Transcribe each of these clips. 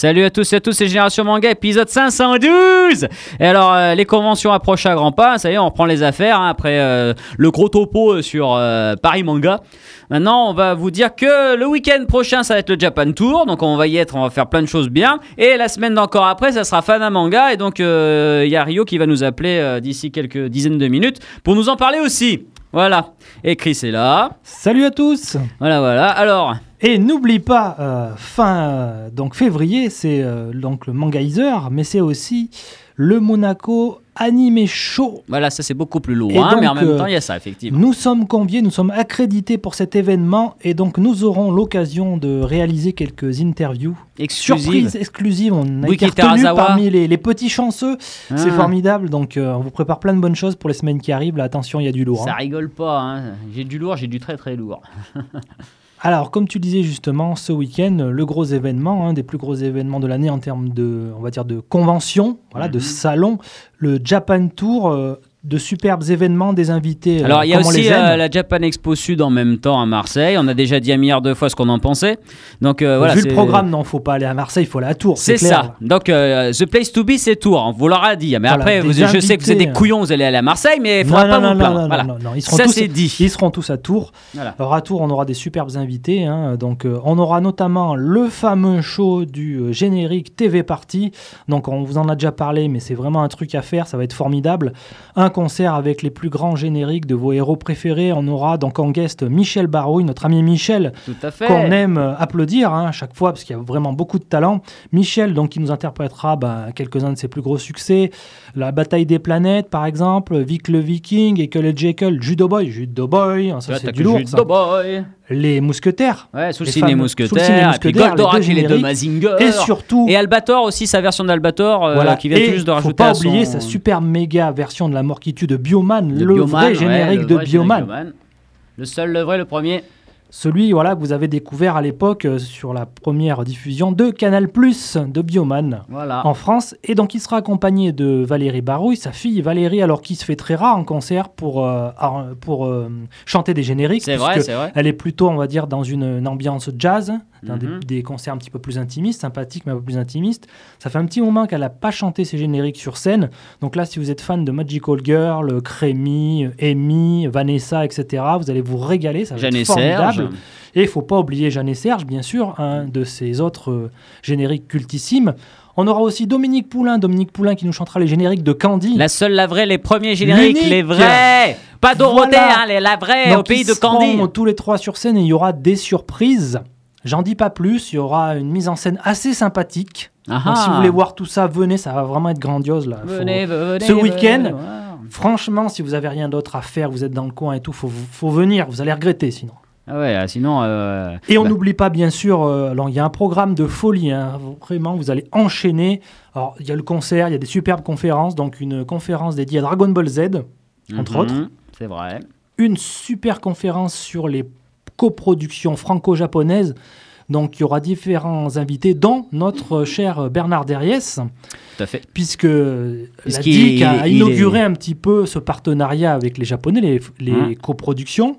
Salut à tous et à tous, c'est Génération Manga, épisode 512 Et alors, euh, les conventions approchent à grands pas, ça y est, on reprend les affaires, hein, après euh, le gros topo sur euh, Paris Manga. Maintenant, on va vous dire que le week-end prochain, ça va être le Japan Tour, donc on va y être, on va faire plein de choses bien. Et la semaine d'encore après, ça sera Fana Manga, et donc il y a Rio qui va nous appeler d'ici quelques dizaines de minutes pour nous en parler aussi. Voilà. Et Chris est là. Salut à tous. Voilà, voilà. Alors... Et n'oublie pas, euh, fin euh, donc février, c'est euh, donc le Mangaiser, mais c'est aussi le Monaco Anime Show. Voilà, ça c'est beaucoup plus loin, mais en même temps il y a ça effectivement. Nous sommes conviés, nous sommes accrédités pour cet événement et donc nous aurons l'occasion de réaliser quelques interviews. Exclusives. Surprises exclusives. On a été retenus parmi les, petits chanceux. C'est ah. formidable. Donc on vous prépare plein de bonnes choses pour les semaines qui arrivent. Là, attention, il y a du lourd. Ça hein. rigole pas. Hein. J'ai du lourd, j'ai du très très lourd. Alors, comme tu disais justement, ce week-end, le gros événement, un des plus gros événements de l'année en termes de, on va dire, de convention, voilà, de mhm. salon, le Japan Tour euh, de superbes événements, des invités. Euh, Alors, il y a aussi euh, la Japan Expo Sud en même temps à Marseille. On a déjà dit à milliard de fois ce qu'on en pensait. Donc, euh, voilà, Vu le programme, non, faut pas aller à Marseille, il faut aller à Tours. C'est ça. Donc, The Place to Be, c'est Tours. On vous l'aura dit. Mais après, je sais que vous êtes des couillons, vous allez aller à Marseille, mais il faudra pas vous plaindre. Voilà. Ils seront ça, c'est dit. Ils seront tous à Tours. Alors, à Tours, on aura des superbes invités. Hein. Donc, on aura notamment le fameux show du générique TV Party. Donc, on vous en a déjà parlé, mais c'est vraiment un truc à faire. Ça va être formidable. Un concert avec les plus grands génériques de vos héros préférés. On aura donc en guest Michel Barouille, notre ami Michel, qu'on aime applaudir hein, à chaque fois parce qu'il y a vraiment beaucoup de talent. Michel, donc, qui nous interprétera bah, quelques-uns de ses plus gros succès. La bataille des planètes, par exemple, Vic le Viking, et le Jekyll, Judo Boy, Judo Boy, hein, ça c'est du lourd. Judo Boy les mousquetaires. Ouais, sous le signe des mousquetaires, et puis Goldorak et les deux Mazinger. Et surtout. Et Albator aussi, sa version d'Albator, euh, voilà. qui vient tout juste de rajouter. Faut pas oublier sa super méga version de la mort qui tue de Bioman, le vrai générique de Bioman. Le seul, le vrai, le premier. Celui voilà, que vous avez découvert à l'époque euh, sur la première diffusion de Canal Plus de Bioman en France. Et donc il sera accompagné de Valérie Barouille, sa fille Valérie, alors qui se fait très rare en concert pour, euh, pour euh, chanter des génériques. C'est vrai, c'est vrai. Elle est plutôt, on va dire, dans une, ambiance jazz, mhm. des, concerts un petit peu plus intimistes, sympathiques mais un peu plus intimistes. Ça fait un petit moment qu'elle n'a pas chanté ses génériques sur scène. Donc là, si vous êtes fan de Magical Girl, Crémy, Amy, Vanessa, etc., vous allez vous régaler. Ça va être formidable. Et il faut pas oublier Jeanne et Serge, bien sûr, un de ses autres euh, génériques cultissimes. On aura aussi Dominique Poulain, Dominique Poulain qui nous chantera les génériques de Candy. La seule, la vraie, les premiers génériques, les vrais. Pas Dorothée, hein, les, la vraie au pays de Candy. tous les trois sur scène et il y aura des surprises. J'en dis pas plus, il y aura une mise en scène assez sympathique. si vous voulez voir tout ça, venez, ça va vraiment être grandiose là. Venez, venez, Ce week-end, franchement, si vous avez rien d'autre à faire, vous êtes dans le coin et tout, faut, faut venir, vous allez regretter sinon. Ah ouais, ah, sinon. Euh, et on bah n'oublie pas, bien sûr, euh, il y a un programme de folie. Hein, vraiment, vous allez enchaîner. Alors, il y a le concert, il y a des superbes conférences. Donc, une conférence dédiée à Dragon Ball Z, entre mhm, autres. C'est vrai. Une super conférence sur les coproductions franco-japonaises. Donc, il y aura différents invités, dont notre cher Bernard Derriès. Tout à fait. Puisque la DIC a inauguré un petit peu ce partenariat avec les Japonais, les, les hein. coproductions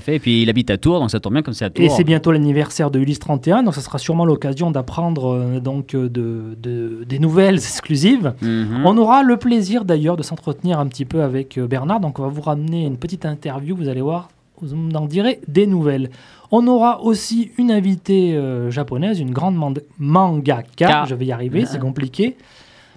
fait. Et puis il habite à Tours, donc ça tombe bien comme c'est à Tours. Et c'est bientôt l'anniversaire de Ulysse 31, donc ça sera sûrement l'occasion d'apprendre euh, donc euh, de, des nouvelles exclusives. Mhm. On aura le plaisir d'ailleurs de s'entretenir un petit peu avec euh, Bernard, donc on va vous ramener une petite interview, vous allez voir, vous en direz des nouvelles. On aura aussi une invitée japonaise, une grande mangaka, je vais y arriver, c'est compliqué.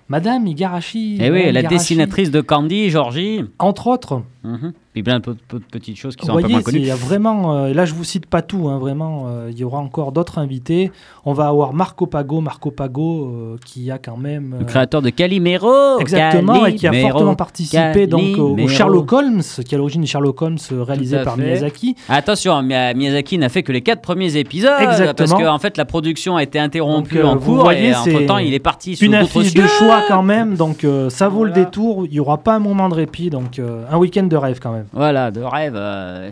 Madame Igarashi. Eh oui, la dessinatrice de Candy, Georgie. Entre autres. Mhm puis plein de, petites choses qui sont un peu moins connues. Il y a vraiment, euh, là je vous cite pas tout, hein, vraiment, euh, il y aura encore d'autres invités. On va avoir Marco Pago, Marco Pago euh, qui a quand même. le créateur de Calimero Exactement, et qui a fortement participé donc, au, Sherlock Holmes, qui est à l'origine de Sherlock Holmes réalisé par Miyazaki. Attention, Miyazaki n'a fait que les quatre premiers épisodes. Exactement. Parce qu'en en fait la production a été interrompue en cours voyez, et entre temps il est parti sur Une affiche de choix quand même, donc ça vaut le détour. Il n'y aura pas un moment de répit, donc un week-end de rêve quand même. Voilà, de rêve euh,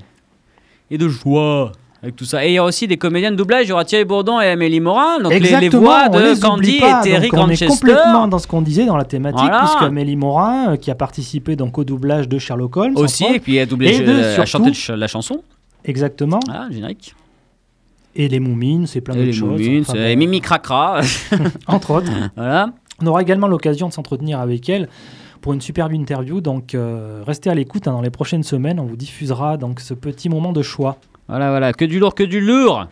et de joie avec tout ça. Et il y a aussi des comédiens de doublage. Il y aura Thierry Bourdon et Amélie Morin. Donc les, voix de Candy et Terry On est complètement dans ce qu'on disait dans la thématique, puisque Amélie Morin, euh, qui a participé donc au doublage de Sherlock Holmes. Aussi, et puis elle a doublé, a chanté la chanson. Exactement. Ah, générique. Et les Moumines, c'est plein de choses. Moumines, et Mimi Cracra. Entre autres. voilà. On aura également l'occasion de s'entretenir avec elle pour une superbe interview. Donc restez à l'écoute. Hein, dans les prochaines semaines, on vous diffusera donc ce petit moment de choix. Voilà, voilà. Que du lourd, que du lourd.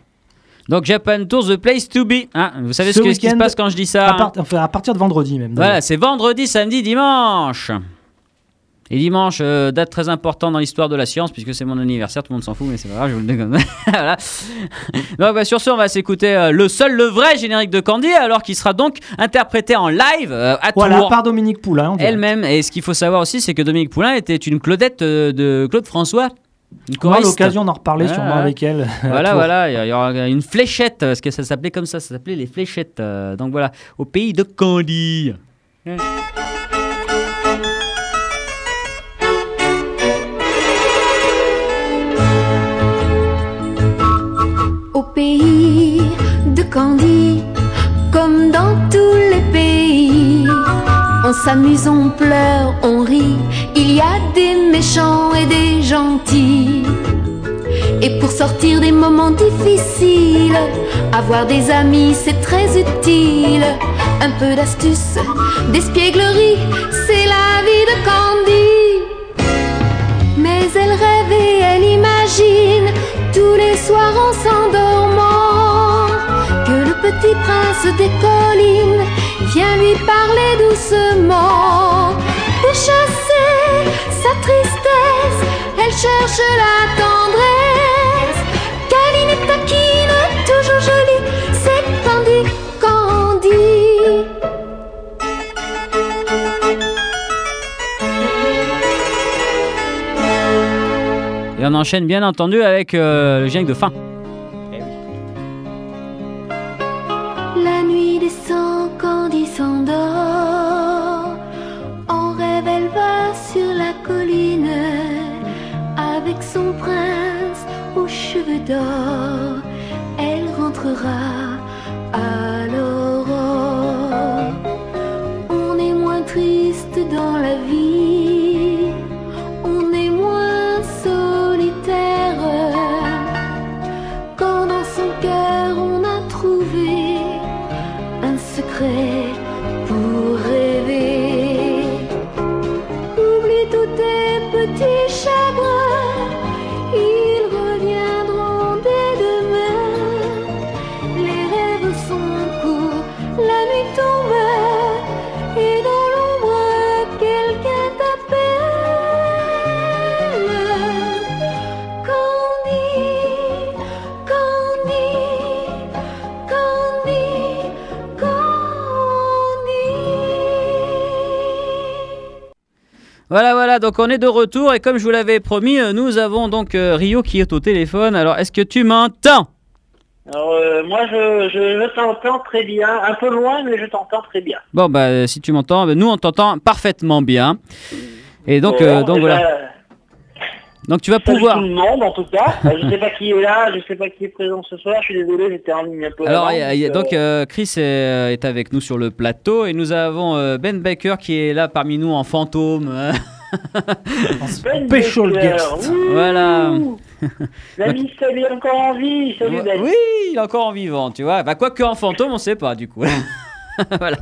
Donc Japan Tour, the place to be. Hein Vous savez ce, qui se passe quand je dis ça à, enfin, à partir de vendredi même. Voilà, c'est vendredi, samedi, dimanche. Et dimanche, euh, date très importante dans l'histoire de la science, puisque c'est mon anniversaire, tout le monde s'en fout, mais c'est pas grave, je vous le dis comme ça. voilà. Donc, bah, sur ce, on va s'écouter euh, le seul, le vrai générique de Candy, alors qu'il sera donc interprété en live euh, à voilà, par Dominique Poulain. Elle-même. Et ce qu'il faut savoir aussi, c'est que Dominique Poulain était une Claudette de Claude François. On aura l'occasion d'en reparler sûrement avec elle. Voilà, voilà, il y, aura une fléchette, parce que ça s'appelait comme ça, ça s'appelait les fléchettes. Euh, donc voilà, au pays de Candy. Pays de Candy, comme dans tous les pays on s'amuse, on pleure, on rit. Il y a des méchants et des gentils. Et pour sortir des moments difficiles, avoir des amis c'est très utile. Un peu d'astuce, d'espièglerie, c'est la vie de Candy. Mais elle rêve et elle imagine tous les soirs en s'endormant que le petit prince des collines Viens lui parler doucement pour chasser sa tristesse. Elle cherche la tendresse. Câline et taquine, toujours jolie, c'est Candy, Candy. Et on enchaîne bien entendu avec euh, le générique de fin. Elle Voilà, donc on est de retour et comme je vous l'avais promis, euh, nous avons donc euh, Rio qui est au téléphone. Alors, est-ce que tu m'entends? Alors, euh, moi, je, t'entends très bien, un peu loin, mais je t'entends très bien. Bon, bah, si tu m'entends, bah, nous, on t'entend parfaitement bien. Et donc, donc voilà. Donc tu vas pouvoir. Tout le monde en tout cas. Je sais pas qui est là, je sais pas qui est présent ce soir. Je suis désolé, j'étais en ligne un peu. Alors donc euh, Chris est, avec nous sur le plateau et nous avons Ben Baker qui est là parmi nous en fantôme. ben special guest. Voilà. L'ami Salut est encore en vie. Salut Ben. Oui, il est encore en vivant, tu vois. Bah, quoique en fantôme, on sait pas du coup. voilà.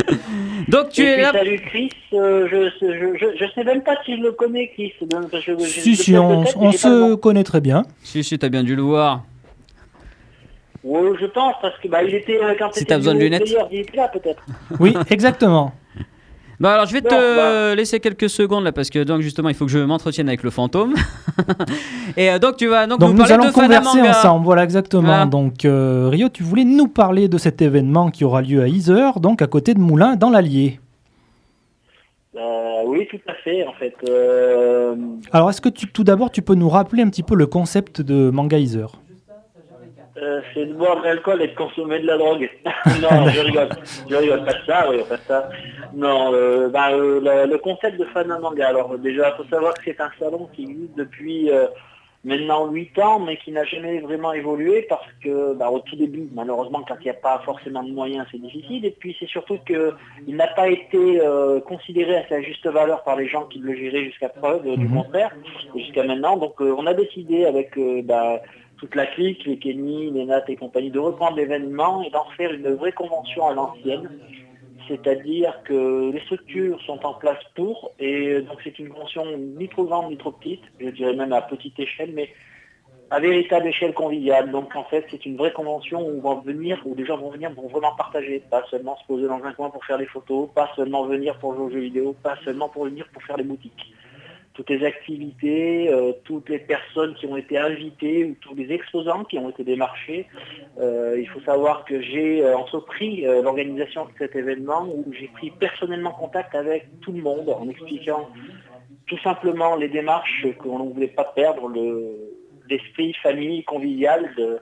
Donc tu es là. Salut Chris, euh, je, je, je, sais même pas si je le connais Chris. si, si, on, se connaît très bien. Si, si, t'as bien dû le voir. Oui, je pense, parce que bah, il était euh, quand Si t'as besoin de lunettes. il était là peut-être. Oui, exactement. Bah alors je vais te bah. laisser quelques secondes là parce que donc justement il faut que je m'entretienne avec le fantôme. et euh, donc tu vas donc, nous, parler allons de converser ensemble. Voilà exactement. Donc euh, Rio, tu voulais nous parler de cet événement qui aura lieu à Iser, donc à côté de Moulins dans l'Allier. Euh, oui, tout à fait, en fait. Alors, est-ce que tu, tout d'abord, tu peux nous rappeler un petit peu le concept de Manga Iser euh, c'est de boire de l'alcool et de consommer de la drogue. non, je rigole. Je rigole pas de ça, oui, pas ça. Non, euh, bah, euh, le, concept de Fana Manga. Alors déjà, il faut savoir que c'est un salon qui existe depuis maintenant 8 ans, mais qui n'a jamais vraiment évolué parce que bah, au tout début, malheureusement, quand il n'y a pas forcément de moyens, c'est difficile. Et puis c'est surtout qu'il n'a pas été considéré à sa juste valeur par les gens qui le géraient jusqu'à preuve du mhm. contraire, jusqu'à maintenant. Donc on a décidé avec bah, toute la clique, les Kenny, les Nat et compagnie, de reprendre l'événement et d'en faire une vraie convention à l'ancienne. C'est-à-dire que les structures sont en place pour, et donc c'est une convention ni trop grande ni trop petite, je dirais même à petite échelle, mais à véritable échelle conviviale. Donc en fait, c'est une vraie convention où, vont venir, où les gens vont venir vont vraiment partager, pas seulement se poser dans un coin pour faire des photos, pas seulement venir pour jouer aux jeux vidéo, pas seulement pour venir pour faire les boutiques toutes les activités, euh, toutes les personnes qui ont été invitées ou tous les exposants qui ont été démarchés. Euh, il faut savoir que j'ai euh, entrepris l'organisation de cet événement où j'ai pris personnellement contact avec tout le monde en expliquant tout simplement les démarches qu'on ne voulait pas perdre, le, l'esprit famille convivial de,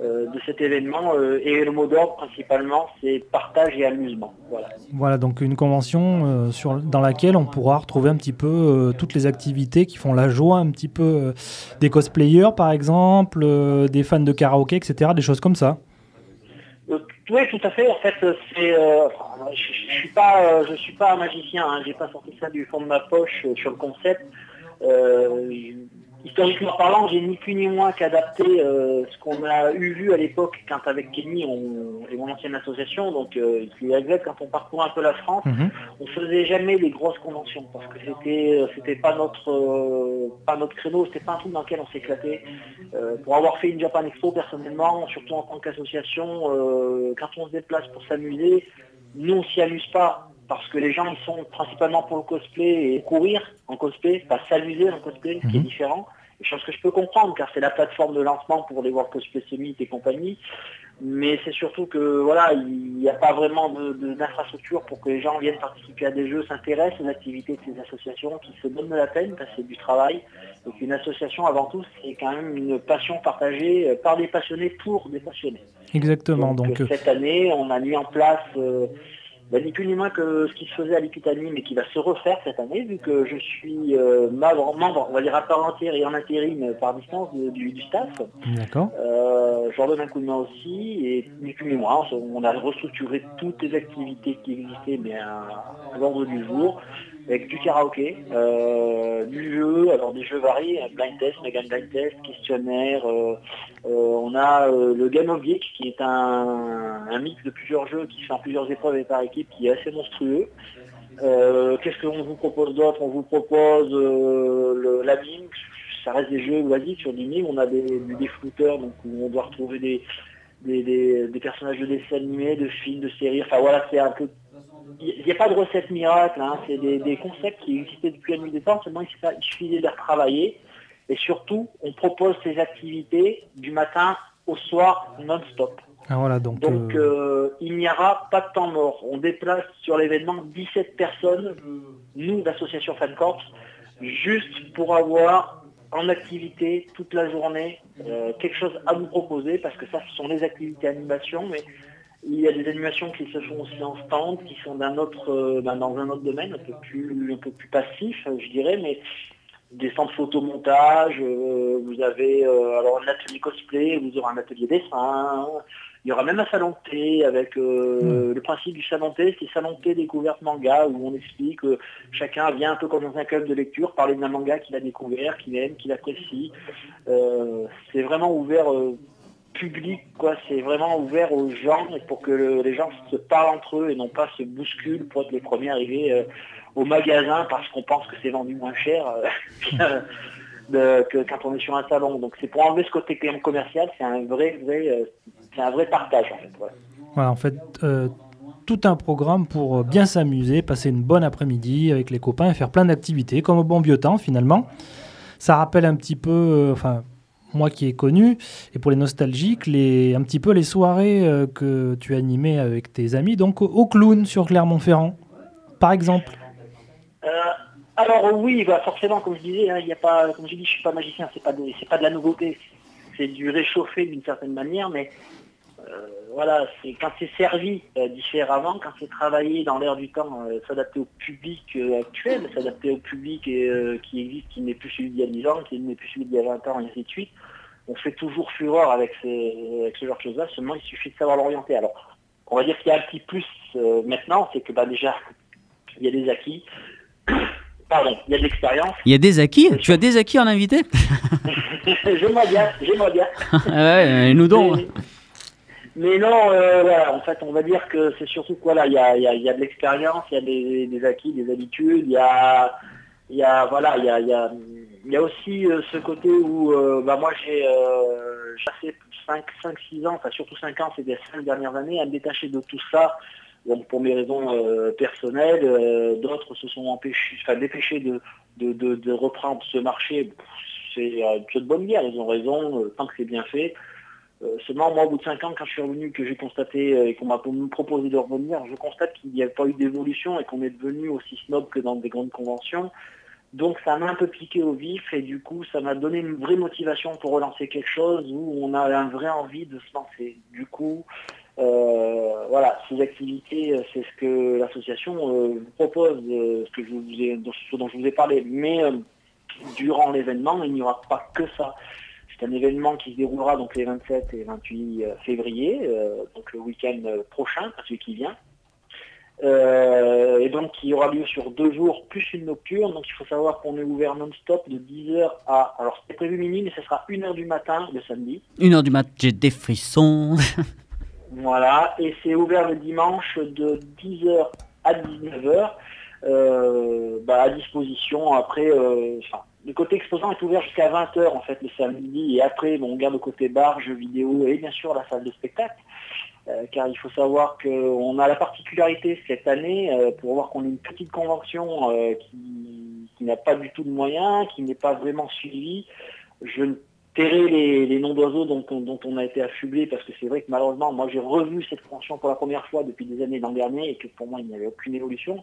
euh, de cet événement. Euh, et le mot d'ordre principalement, c'est partage et amusement. Voilà, voilà donc une convention euh, sur, dans laquelle on pourra retrouver un petit peu toutes les activités qui font la joie un petit peu des cosplayers par exemple, des fans de karaoké, etc. Des choses comme ça. Oui, tout à fait. En fait, c'est, je, suis pas, je suis pas un magicien. Hein. J'ai pas sorti ça du fond de ma poche sur le concept historiquement parlant, j'ai ni plus ni moins qu'adapté euh, ce qu'on a eu vu à l'époque quand avec Kenny on, et mon ancienne association, donc euh, exact quand on parcourt un peu la France, mhm. on faisait jamais les grosses conventions parce que c'était euh, c'était pas notre pas notre créneau, c'était pas un truc dans lequel on s'éclatait. pour avoir fait une Japan Expo personnellement, surtout en tant qu'association, quand on se déplace pour s'amuser, nous on s'y amuse pas parce que les gens ils sont principalement pour le cosplay et courir en cosplay, pas s'amuser en cosplay, ce qui est mhm. différent. Chose que je peux comprendre car c'est la plateforme de lancement pour les World Cosplay Summit et compagnie. Mais c'est surtout que voilà, il n'y a pas vraiment d'infrastructure pour que les gens viennent participer à des jeux, s'intéressent aux activités de ces associations, qui se donnent de la peine parce que c'est du travail. Donc une association avant tout, c'est quand même une passion partagée euh, par des passionnés pour des passionnés. Exactement. Donc, euh, cette année, on a mis en place euh, bah, ni plus ni moins que ce qui se faisait à l'Équitanie, mais qui va se refaire cette année, vu que je suis euh, membre, on va dire à part entière et en intérim par distance du, staff. D'accord. Euh, donne un coup de main aussi, et ni plus ni moins, on a restructuré toutes les activités qui existaient mais à l'ordre du jour avec du karaoké, euh, du jeu, alors des jeux variés, blind test, méga blind test, questionnaire. Euh, euh, on a le Game of Geek qui est un, mix de plusieurs jeux qui fait plusieurs épreuves et par équipe qui est assez monstrueux. Qu'est-ce qu'on vous propose d'autre? On vous propose la mime, ça reste des jeux basiques sur du mime. On a des, des flouteurs donc où on doit retrouver des, des, personnages de dessins animés, de films, de séries. Enfin voilà, c'est un peu il n'y a pas de recette miracle, hein. c'est des, concepts qui existaient depuis la nuit des temps, seulement il, suffisait de les retravailler. Et surtout, on propose ces activités du matin au soir non-stop. Ah, voilà, donc, euh, euh, il n'y aura pas de temps mort. On déplace sur l'événement 17 personnes, nous d'association Fancorps, juste pour avoir en activité toute la journée euh, quelque chose à vous proposer, parce que ça, ce sont les activités animation, mais il y a des animations qui se font aussi en stand, qui sont d'un autre, euh, ben, dans un autre domaine, un peu plus, un peu plus passif, je dirais, mais des stands photomontage, euh, vous avez euh, alors un atelier cosplay, vous aurez un atelier dessin, il y aura même un salon thé avec hmm. le principe du salon thé, c'est salon thé découverte manga où on explique que chacun vient un peu comme dans un club de lecture, parler d'un manga qu'il a découvert, qu'il aime, qu'il apprécie. c'est vraiment ouvert public, quoi. C'est vraiment ouvert aux gens pour que les gens se parlent entre eux et non pas se bousculent pour être les premiers arrivés euh, au magasin parce qu'on pense que c'est vendu moins cher euh, que quand on est sur un salon. Donc c'est pour enlever ce côté client commercial, c'est un vrai, vrai euh, c'est un vrai partage en fait. Voilà, en fait. tout un programme pour bien s'amuser, passer une bonne après-midi avec les copains et faire plein d'activités, comme au bon vieux temps finalement. Ça rappelle un petit peu, enfin, moi qui ai connu, et pour les nostalgiques, les, un petit peu les soirées euh, que tu animais avec tes amis, donc au, clown sur Clermont-Ferrand, par exemple. Euh, alors oui, bah forcément, comme je disais, hein, il a pas, comme je dis, je suis pas magicien, c'est pas pas de la nouveauté, c'est du réchauffé d'une certaine manière, mais euh, voilà, c'est quand c'est servi différemment, quand c'est travaillé dans l'air du temps, s'adapter au public actuel, s'adapter au public qui existe, qui n'est plus celui d'il y a 10 ans, qui n'est plus celui d'il y a 20 ans, et ainsi de suite on fait toujours fureur avec, ce genre de choses-là, seulement il suffit de savoir l'orienter. Alors, on va dire qu'il y a un petit plus euh, maintenant, c'est que bah, déjà, il y a des acquis. Pardon, il y a de l'expérience. Il y a des acquis? Tu as des acquis en invité? Je bien, je bien. ouais, nous donc. Mais, non, euh, en fait, on va dire que c'est surtout quoi là, il y a, de l'expérience, il y a des, acquis, des habitudes, il y a, y a, voilà, il y a, aussi euh, ce côté où, euh, bah, moi j'ai passé 5, 5, 6 ans, enfin surtout 5 ans, c'est des 5 dernières années, à me détacher de tout ça donc pour mes raisons personnelles, d'autres se sont empêchés, enfin dépêchés de, reprendre ce marché. C'est de bonne guerre, ils ont raison, tant que c'est bien fait. Seulement, moi, au bout de 5 ans, quand je suis revenu, que j'ai constaté et qu'on m'a proposé de revenir, je constate qu'il n'y a pas eu d'évolution et qu'on est devenu aussi snob que dans des grandes conventions. Donc ça m'a un peu piqué au vif et du coup ça m'a donné une vraie motivation pour relancer quelque chose où on a un vrai envie de se lancer. Du coup, euh, voilà, ces activités, euh, c'est ce que l'association euh, vous propose, ce, que je vous ai, dont je vous ai parlé. Mais durant l'événement, il n'y aura pas que ça. C'est un événement qui se déroulera donc les 27 et 28 février, donc le week-end prochain, celui qui vient. et donc qui aura lieu sur deux jours plus une nocturne. Donc il faut savoir qu'on est ouvert non-stop de 10h à. Alors c'était prévu minuit, mais ce sera 1h du matin le samedi. 1h du matin, j'ai des frissons. Voilà, et c'est ouvert le dimanche de 10h à 19h, euh, bah, à disposition. Après, euh, le côté exposant est ouvert jusqu'à 20h en fait le samedi, et après, on garde le côté bar, jeux vidéo et bien sûr la salle de spectacle. Euh, car il faut savoir qu'on a la particularité cette année, pour voir qu'on est une petite convention qui, qui n'a pas du tout de moyens, qui n'est pas vraiment suivie. Je ne terrer les, noms d'oiseaux dont, on a été affublé, parce que c'est vrai que malheureusement, moi j'ai revu cette convention pour la première fois depuis des années l'an dernier, et que pour moi il n'y avait aucune évolution.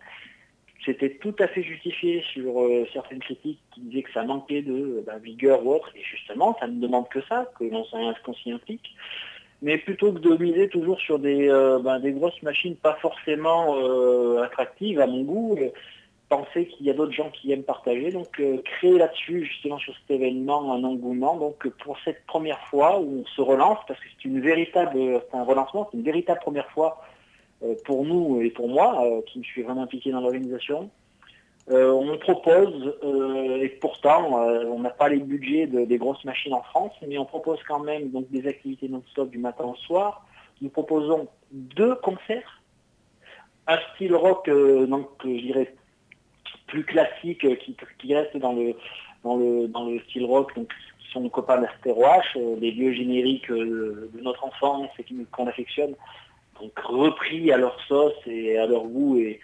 C'était tout à fait justifié sur euh, certaines critiques qui disaient que ça manquait de bah, vigueur ou autre, et justement, ça ne demande que ça, que l'on s'y implique. Mais plutôt que de miser toujours sur des, euh, bah, des grosses machines pas forcément euh, attractives à mon goût, penser qu'il y a d'autres gens qui aiment partager. Donc créer là-dessus, justement sur cet événement, un engouement. Donc pour cette première fois où on se relance, parce que c'est une véritable, c'est un relancement, c'est une véritable première fois pour nous et pour moi, euh, qui me suis vraiment impliqué dans l'organisation. on propose, et pourtant on n'a pas les budgets des grosses machines en France, mais on propose quand même donc des activités non-stop du matin au soir. Nous proposons deux concerts un style rock, donc plus classiques euh, qui, restent dans le, dans le, dans le style rock, donc qui sont nos copains d'Astéroach, euh, des vieux génériques euh, de notre enfance et qu'on affectionne, donc repris à leur sauce et à leur goût. Et,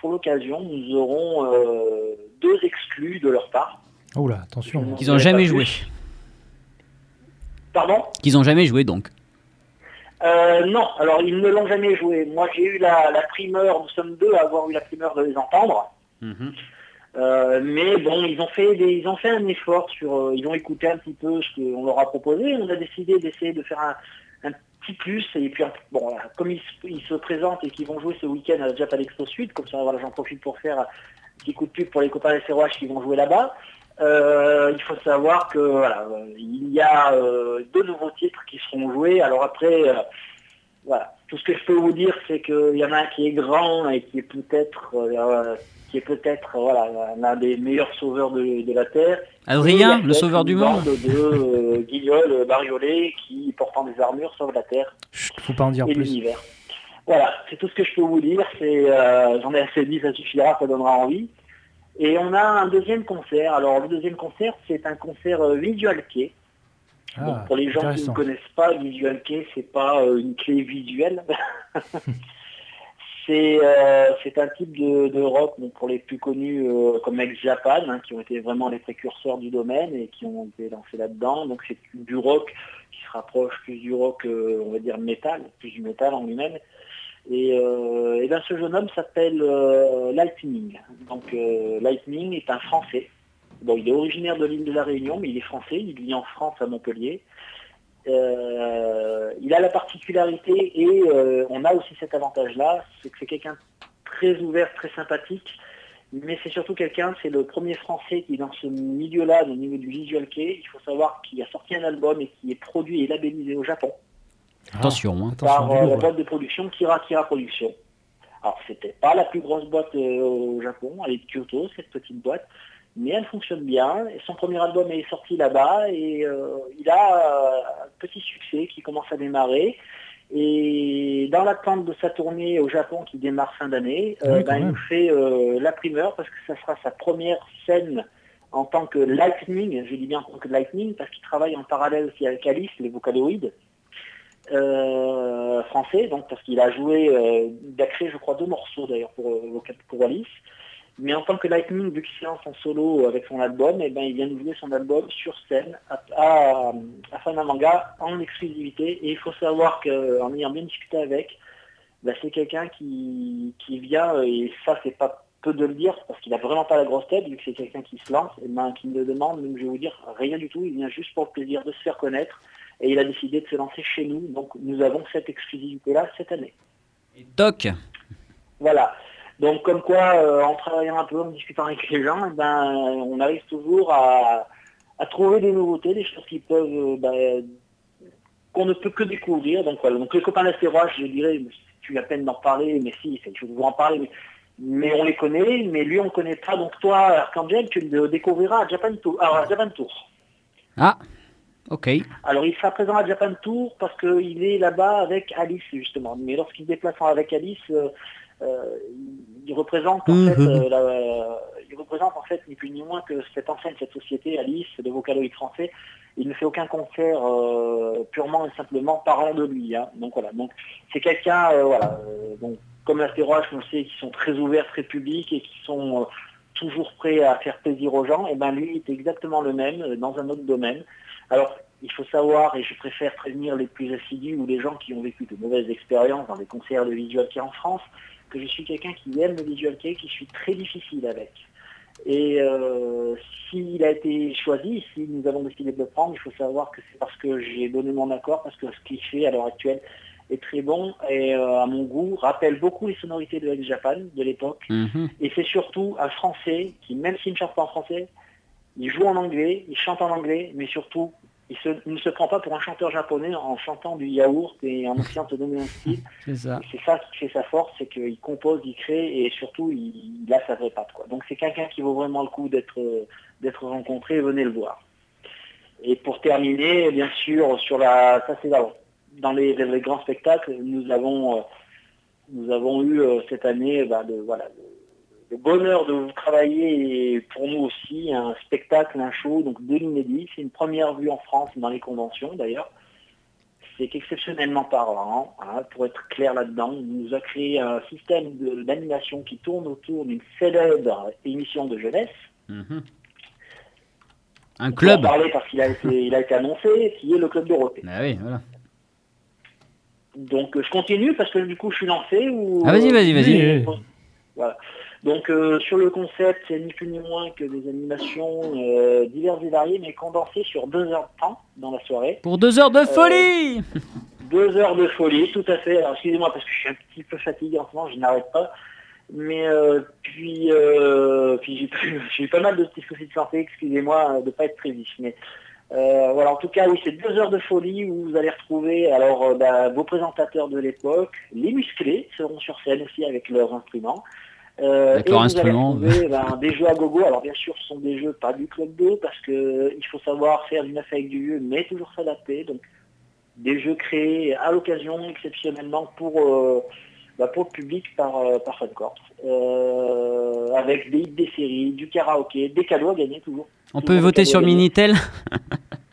pour l'occasion, nous aurons deux exclus de leur part. Oh là, attention. Qu'ils n'ont jamais joué. Pardon? Qu'ils n'ont jamais joué donc. non, alors ils ne l'ont jamais joué. Moi j'ai eu la, la, primeur, nous sommes deux à avoir eu la primeur de les entendre. Mhm. Euh, mais bon, ils ont fait ils ont fait un effort sur, euh, ils ont écouté un petit peu ce qu'on leur a proposé. On a décidé d'essayer de faire un, plus. Et puis bon, comme ils, se présentent et qu'ils vont jouer ce week-end à la Japan Expo Sud, comme ça, j'en profite pour faire un petit coup de pub pour les copains des CROH qui vont jouer là-bas. Euh, il faut savoir que voilà, il y a deux nouveaux titres qui seront joués. Alors après, voilà, tout ce que je peux vous dire, c'est qu'il y en a un qui est grand et qui est peut-être qui est peut-être voilà, l'un des meilleurs sauveurs de, la Terre. Adrien, le sauveur du monde. De euh, Guignol, Bariolé, qui, portant des armures, sauve la Terre. faut pas en dire et l'univers. Voilà, c'est tout ce que je peux vous dire. C'est, euh, j'en ai assez dit, ça suffira, ça donnera envie. Et on a un deuxième concert. Alors le deuxième concert, c'est un concert euh, visual key. Ah, pour les gens qui ne connaissent pas, visual key, c'est pas une clé visuelle. Euh, c'est un type de, rock pour les plus connus euh, comme Ex Japan, hein, qui ont été vraiment les précurseurs du domaine et qui ont été lancés là-dedans. Donc c'est du rock qui se rapproche plus du rock, euh, on va dire métal, plus du métal en lui-même. Et, ben, ce jeune homme s'appelle Lightning. Donc Lightning est un Français. Il est originaire de l'île de la Réunion, mais il est français. Il vit en France à Montpellier. Euh, il a la particularité et euh, on a aussi cet avantage-là, c'est que c'est quelqu'un très ouvert, très sympathique, mais c'est surtout quelqu'un, c'est le premier français qui est dans ce milieu-là, au niveau du visual kei. Il faut savoir qu'il a sorti un album et qui est produit et labellisé au Japon. attention, hein, par euh, la boîte de production Kira Kira Production. Alors c'était pas la plus grosse boîte au Japon, elle est de Kyoto, cette petite boîte, mais elle fonctionne bien. Et son premier album est sorti là-bas et il a un petit succès qui commence à démarrer. Et dans l'attente de sa tournée au Japon qui démarre fin d'année, ben, il nous fait la primeur parce que ça sera sa première scène en tant que Lightning, je dis bien en tant que Lightning, parce qu'il travaille en parallèle aussi avec Alice, les vocaloïdes, euh, français, donc parce qu'il a joué, euh, il a créé je crois deux morceaux d'ailleurs pour, euh, pour Alice. Mais en tant que Lightning, vu qu'il se lance en solo avec son album, et eh ben, il vient de jouer son album sur scène à, à, à Manga en exclusivité. Et il faut savoir qu'en ayant bien discuté avec, ben, c'est quelqu'un qui, qui vient, et ça c'est pas peu de le dire, parce qu'il n'a vraiment pas la grosse tête, vu que c'est quelqu'un qui se lance, et ben, qui ne demande, même je vais vous dire, rien du tout, il vient juste pour le plaisir de se faire connaître, et il a décidé de se lancer chez nous, donc nous avons cette exclusivité-là cette année. Et toc Voilà. Donc comme quoi, euh, en travaillant un peu, en discutant avec les gens, eh ben, on arrive toujours à, trouver des nouveautés, des choses qui peuvent, euh, ben, qu'on ne peut que découvrir. Donc voilà. Donc les copains je dirais, tu as peine d'en parler, mais si, je vais vous en parler. Mais mais on les connaît, mais lui on ne connaît pas. Donc toi, Archangel, tu le découvriras à Japan Tour. à Japan Tour. Ah, ok. Alors il sera présent à Japan Tour parce qu'il est là-bas avec Alice justement. Mais lorsqu'il se déplace avec Alice, euh, euh, il représente en fait, euh, il représente en fait ni plus ni moins que cette enseigne, cette société Alice, de vocaloïdes français. Il ne fait aucun concert purement et simplement parlant de lui. Hein. Donc voilà. Donc c'est quelqu'un, voilà. donc comme la on sait qu'ils sont très ouverts, très publics et qui sont euh, toujours prêts à faire plaisir aux gens, et ben lui est exactement le même euh, dans un autre domaine. Alors, il faut savoir, et je préfère prévenir les plus assidus ou les gens qui ont vécu de mauvaises expériences dans des concerts de visual kei en France, que je suis quelqu'un qui aime le visual kei, qui suis très difficile avec. Et euh, s'il a été choisi, si nous avons décidé de le prendre, il faut savoir que c'est parce que j'ai donné mon accord, parce que ce qu'il fait à l'heure actuelle, est très bon et euh, à mon goût rappelle beaucoup les sonorités de Ex Japan de l'époque. Mhm. Et c'est surtout un français qui, même s'il ne chante pas en français, il joue en anglais, il chante en anglais, mais surtout, il, ne se prend pas pour un chanteur japonais en chantant du yaourt et en essayant de donner un style. c'est ça. qui fait sa force, c'est qu'il compose, il crée et surtout, il, a sa vraie patte. Quoi. Donc c'est quelqu'un qui vaut vraiment le coup d'être d'être rencontré, venez le voir. Et pour terminer, bien sûr, sur la, ça c'est dans les, grands spectacles, nous avons, euh, nous avons eu euh, cette année bah, voilà, le, bonheur de vous travailler et pour nous aussi un spectacle, un show, donc de l'inédit. C'est une première vue en France dans les conventions d'ailleurs. C'est exceptionnellement parlant, hein, pour être clair là-dedans. Il nous a créé un système d'animation qui tourne autour d'une célèbre émission de jeunesse. Mm-hmm. Un club. parler parce qu'il a été, il a été annoncé, qui est le club Dorothée. Ah oui, voilà. Donc je continue parce que du coup je suis lancé ou Ah vas-y vas-y vas-y. Voilà. Donc euh, sur le concept, c'est ni plus ni moins que des animations euh, diverses et variées, mais condensées sur deux heures de temps dans la soirée. Pour deux heures de folie euh, Deux heures de folie, tout à fait. Alors excusez-moi parce que je suis un petit peu fatigué en ce moment, je n'arrête pas. Mais puis, puis j'ai eu pas mal de petits soucis de santé, excusez-moi de ne pas être très vif. Mais euh, voilà, en tout cas, oui, c'est deux heures de folie où vous allez retrouver alors euh, bah, vos présentateurs de l'époque, les musclés seront sur scène aussi avec leurs instruments. Euh, allez retrouver ben, des jeux à gogo. Alors bien sûr, ce sont des jeux pas du club 2 parce que il faut savoir faire du neuf avec du vieux, mais toujours s'adapter. Donc des jeux créés à l'occasion exceptionnellement pour bah, pour le public par par Funcorp, avec des hits des séries, du karaoké, des cadeaux à gagner toujours. On peut voter sur Minitel?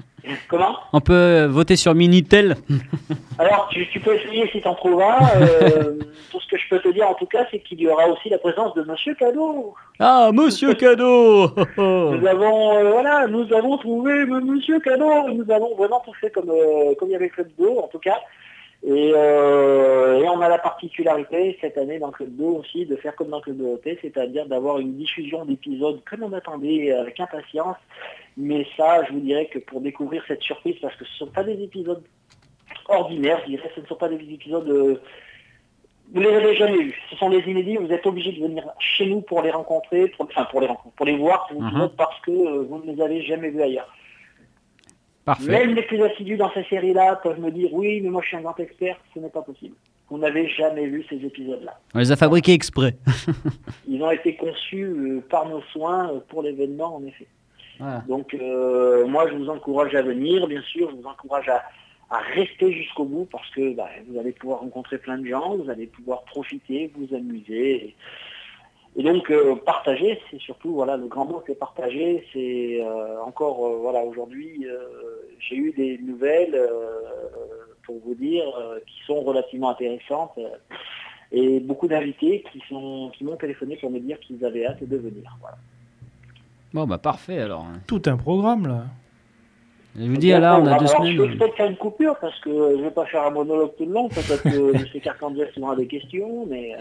Comment On peut voter sur Minitel Alors, tu, peux essayer si tu en trouves un. Euh, tout ce que je peux te dire, en tout cas, c'est qu'il y aura aussi la présence de Monsieur Cadeau. Ah, Monsieur Cadeau Nous avons, euh, voilà, nous avons trouvé Monsieur Cadeau. Nous avons vraiment tout fait comme, euh, comme il y avait Club d'eau, en tout cas. Euh, et, on a la particularité cette année dans Club 2 aussi de faire comme dans Club 2 c'est-à-dire d'avoir une diffusion d'épisodes comme on attendait avec impatience. Mais ça, je vous dirais que pour découvrir cette surprise, parce que ce ne sont pas des épisodes ordinaires, je dirais, ce ne sont pas des épisodes... Euh, vous les avez jamais vus. Ce sont des inédits. Vous êtes obligé de venir chez nous pour les rencontrer, pour, enfin pour les rencontrer, pour les voir, mhm. parce que euh, vous ne les avez jamais vus ailleurs. Même les plus assidus dans ces séries-là peuvent me dire oui, mais moi je suis un grand expert, ce n'est pas possible. vous n'avez jamais vu ces épisodes-là. On les a fabriqués exprès. Ils ont été conçus euh, par nos soins euh, pour l'événement, en effet. Donc, moi, je vous encourage à venir, bien sûr, je vous encourage à, rester jusqu'au bout parce que bah, vous allez pouvoir rencontrer plein de gens, vous allez pouvoir profiter, vous amuser. Et donc euh, partager, c'est surtout voilà le grand mot c'est partager. C'est euh, encore euh, voilà aujourd'hui j'ai eu des nouvelles pour vous dire qui sont relativement intéressantes et beaucoup d'invités qui qui m'ont téléphoné pour me dire qu'ils avaient hâte de venir. Bon bah parfait alors. Tout un programme là. Je vous dis là on a deux semaines. Je vais peut-être faire une coupure parce que je vais pas faire un monologue tout le long. Peut-être que M. Carcandier souvent des questions, mais.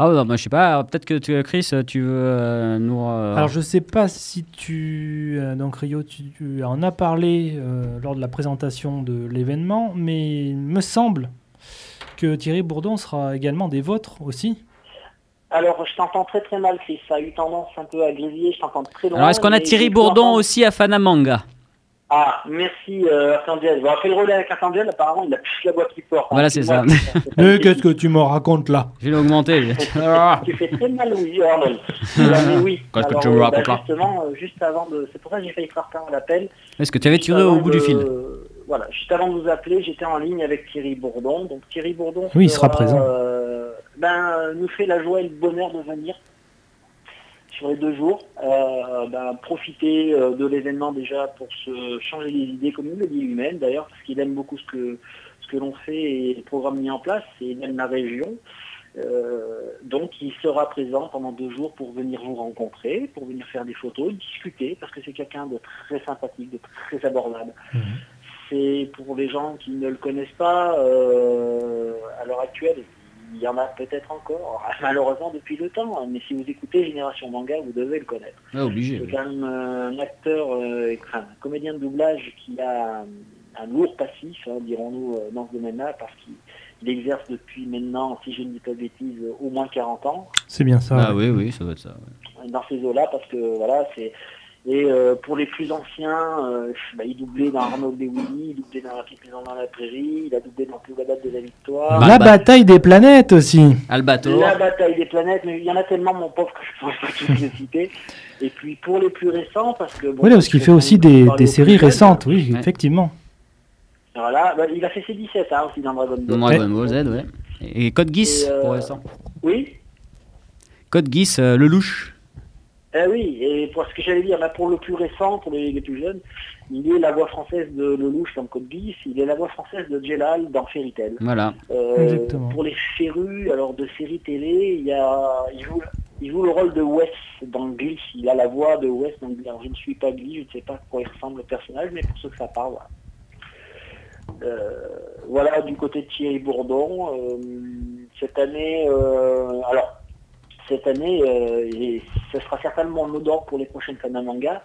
Ah bah, je sais pas, peut-être que tu, Chris, tu veux euh, nous... Euh, Alors je sais pas si tu... Euh, donc Rio, tu, en as parlé lors de la présentation de l'événement, mais il me semble que Thierry Bourdon sera également des vôtres aussi. Alors, je t'entends très très mal, Chris. Ça a eu tendance un peu à grésiller, je t'entends très loin. Alors, est-ce qu'on a Thierry Bourdon aussi à Fanamanga? Ah, merci euh, Archandiel. Bon, fait le relais avec Archandiel, apparemment, il a plus la voix qui porte. Voilà, c'est ça. Mais qu'est-ce que tu me racontes là? Je vais l'augmenter. tu fais très mal aux yeux, Arnold. mais oui. Qu'est-ce que tu me racontes là Justement, euh, juste avant de. C'est pour ça que j'ai failli faire à l'appel. Est-ce que tu avais tiré au bout du fil? Voilà, juste avant de vous appeler, j'étais en ligne avec Thierry Bourdon. Donc Thierry Bourdon. Oui, il sera présent. Euh, ben, nous fait la joie et le bonheur de venir sur les deux jours, euh, ben, profiter euh, de l'événement déjà pour se changer les idées, comme il le dit lui-même d'ailleurs, parce qu'il aime beaucoup ce que, ce que l'on fait et le programme mis en place, et il aime la région. Euh, donc il sera présent pendant deux jours pour venir vous rencontrer, pour venir faire des photos, discuter, parce que c'est quelqu'un de très sympathique, de très abordable. Mhm. C'est pour les gens qui ne le connaissent pas, à l'heure actuelle, il y en a peut-être encore, malheureusement depuis le temps, hein. mais si vous écoutez Génération Manga, vous devez le connaître. Ah, obligé. C'est quand même euh, un acteur, euh, un comédien de doublage qui a un lourd passif, hein, dirons-nous, euh, dans ce domaine-là, parce qu'il exerce depuis maintenant, si je ne dis pas de bêtises, au moins 40 ans. C'est bien ça. Ah oui, oui, ça doit être ça. Dans ces eaux-là, parce que voilà, c'est et euh, pour les plus anciens, euh, bah, il doublait dans Arnaud de Willy, il doublait dans La petite maison dans la prairie, il a doublé dans Plus la date de la victoire. La bataille des planètes aussi. Albator. La bataille des planètes, mais il y en a tellement, mon pauvre, que je ne pourrais pas tous les citer. Et puis pour les plus récents, parce que... oui, parce qu'il fait aussi des, des séries récentes, oui, effectivement. Voilà, bah, il a fait ses 17 hein, aussi dans Dragon Ball. Dragon Ball Z, ouais. Et Code Geass, pour l'instant. Oui Code Geass, le louche. Eh oui, et pour ce que j'allais dire, pour le plus récent, pour les, plus jeunes, il est la voix française de Lelouch dans Code Geass, il est la voix française de Jelal dans Fairy Tail. Voilà. Euh, pour les férus, alors de séries télé, il, y a, il, joue, le rôle de Wes dans Glee, il a la voix de Wes dans Glee. Alors je ne suis pas Glee, je ne sais pas à quoi il ressemble le personnage, mais pour ceux que ça parle, voilà. Euh, voilà du côté de Thierry Bourdon. Euh, cette année, alors cette année, euh, et ce sera certainement le mot pour les prochaines Manga,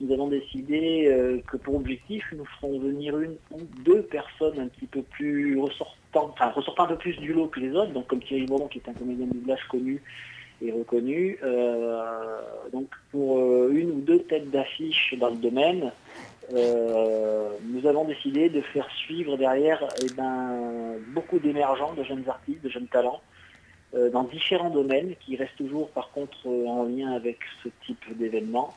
nous avons décidé euh, que pour objectif, nous ferons venir une ou deux personnes un petit peu plus ressortant, enfin ressortant un peu plus du lot que les autres, donc comme Thierry Bourdon qui est un comédien de doublage connu et reconnu. Euh, donc pour une ou deux têtes d'affiche dans le domaine, nous avons décidé de faire suivre derrière eh ben, beaucoup d'émergents, de jeunes artistes, de jeunes talents, dans différents domaines qui restent toujours par contre euh, en lien avec ce type d'événement.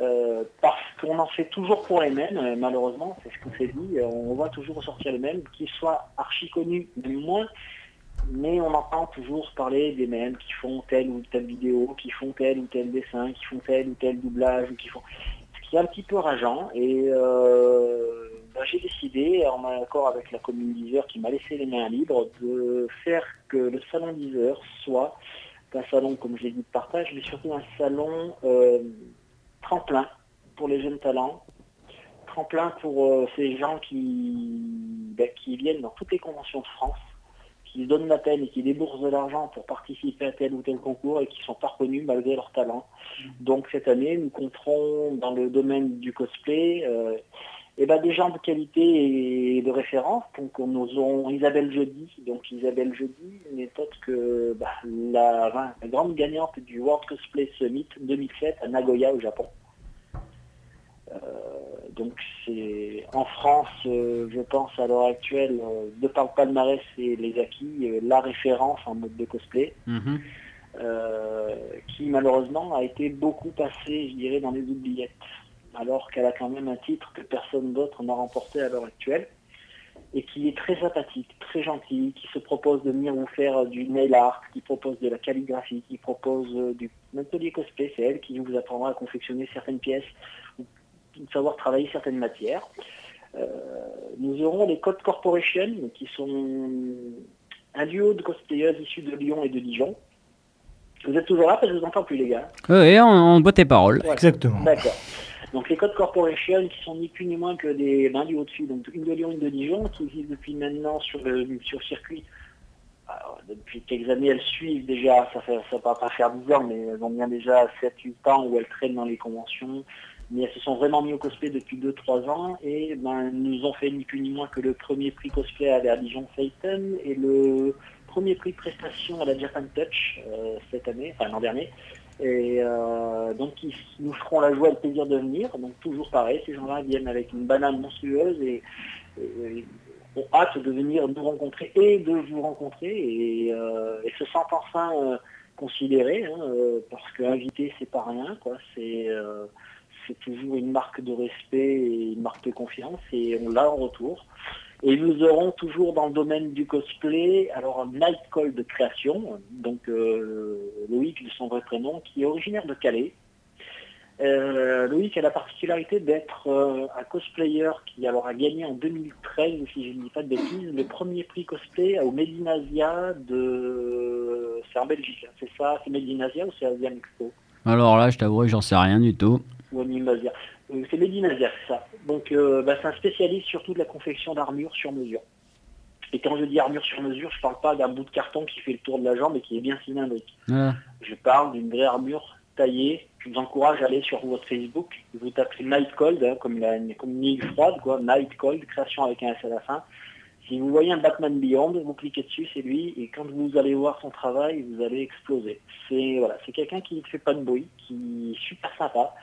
Euh, parce qu'on en fait toujours pour les mêmes, malheureusement, c'est ce qu'on s'est dit, on voit toujours ressortir les mêmes, qu'ils soient archi connus, même moins, mais on entend toujours parler des mêmes qui font telle ou telle vidéo, qui font tel ou tel dessin, qui font tel ou tel doublage, qui font... ce qui est un petit peu rageant, et bah, j'ai décidé, en accord avec la commune d'Isère qui m'a laissé les mains libres, de faire que le salon d'Isère soit un salon, comme je l'ai dit, de partage, mais surtout un salon euh, tremplin pour les jeunes talents, tremplin pour euh, ces gens qui, bah, qui viennent dans toutes les conventions de France, qui donnent la peine et qui déboursent de l'argent pour participer à tel ou tel concours et qui sont pas reconnus malgré leur talent. Mmh. Donc cette année, nous compterons dans le domaine du cosplay euh, eh ben, des gens de qualité et de référence. Donc nous avons Isabelle Jeudi. Donc Isabelle Jeudi n'est autre que bah, la, grande gagnante du World Cosplay Summit 2007 à Nagoya au Japon. Euh, donc c'est en France, je pense à l'heure actuelle, de par le palmarès et les acquis, la référence en mode de cosplay. Mhm. qui malheureusement a été beaucoup passée, je dirais, dans les oubliettes, alors qu'elle a quand même un titre que personne d'autre n'a remporté à l'heure actuelle et qui est très sympathique, très gentil, qui se propose de venir vous faire du nail art, qui propose de la calligraphie, qui propose euh, du atelier cosplay, c'est elle qui vous apprendra à confectionner certaines pièces, ou savoir travailler certaines matières. Euh, nous aurons les Code Corporation, qui sont un duo de cosplayers issus de Lyon et de Dijon. Vous êtes toujours là parce que je vous entends plus les gars. Oui, on, on boit tes paroles. Exactement. D'accord. Donc les Code Corporation, qui sont ni plus ni moins que des mains du haut-dessus, donc une de Lyon, une de Dijon, qui existent depuis maintenant sur le sur circuit. depuis quelques années, elles suivent déjà, ça ne va pas faire 10 ans, mais elles ont bien déjà 7-8 ans où elles traînent dans les conventions. Mais elles se sont vraiment mis au cosplay depuis 2-3 ans et ben, nous ont fait ni plus ni moins que le premier prix cosplay à la Dijon Phaeton et le premier prix prestation à la Japan Touch euh, cette année, enfin l'an dernier. Et euh, donc ils nous feront la joie et le plaisir de venir. Donc toujours pareil, ces gens-là viennent avec une banane monstrueuse et, ont hâte de venir nous rencontrer et de vous rencontrer et, euh, se sentent enfin euh, considérés, hein, parce que inviter c'est pas rien. C'est c'est toujours une marque de respect et une marque de confiance et on l'a en retour. Et nous aurons toujours dans le domaine du cosplay, alors un Nightcall de création, donc euh, Loïc de son vrai prénom, qui est originaire de Calais. Euh, Loïc a la particularité d'être euh, un cosplayer qui alors a gagné en 2013, si je ne dis pas de bêtises, le premier prix cosplay au Medinasia de... C'est en Belgique, hein, c'est ça C'est Medinasia ou c'est Asian Expo? Alors là, je t'avoue, j'en sais rien du tout. Ou. C'est Medinasia, c'est ça. Donc euh, bah, c'est un spécialiste surtout de la confection d'armure sur mesure. Et quand je dis armure sur mesure, je ne parle pas d'un bout de carton qui fait le tour de la jambe et qui est bien cylindrique. Je parle d'une vraie armure taillée. Je vous encourage à aller sur votre Facebook. Vous tapez Night Cold, hein, comme, la, comme une nuit froide, quoi. Night Cold, création avec un S à la fin. Si vous voyez un Batman Beyond, vous cliquez dessus, c'est lui, et quand vous allez voir son travail, vous allez exploser. C'est voilà, c'est quelqu'un qui ne fait pas de bruit, qui est super sympa,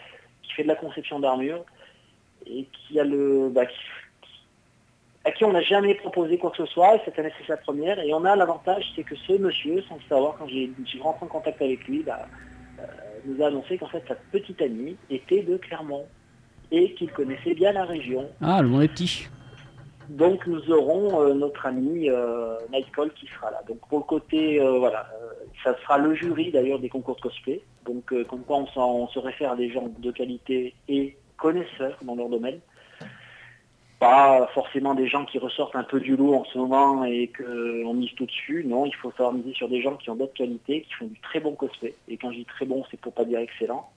qui fait de la conception d'armure, et qui a le, bah, à qui on n'a jamais proposé quoi que ce soit, et cette année c'est sa première, et on a l'avantage, c'est que ce monsieur, sans le savoir, quand j'ai rentré en contact avec lui, bah, euh, nous a annoncé qu'en fait sa petite amie était de Clermont, et qu'il connaissait bien la région. Ah, le monde est petit. Donc nous aurons euh, notre ami euh, Nightcall qui sera là. Donc pour le côté, voilà, ça sera le jury d'ailleurs des concours de cosplay. Donc comme quoi on, on, se réfère à des gens de qualité et connaisseurs dans leur domaine. Pas forcément des gens qui ressortent un peu du lot en ce moment et qu'on mise tout dessus. Non, il faut savoir miser sur des gens qui ont d'autres qualités, qui font du très bon cosplay. Et quand je dis très bon, c'est pour pas dire excellent.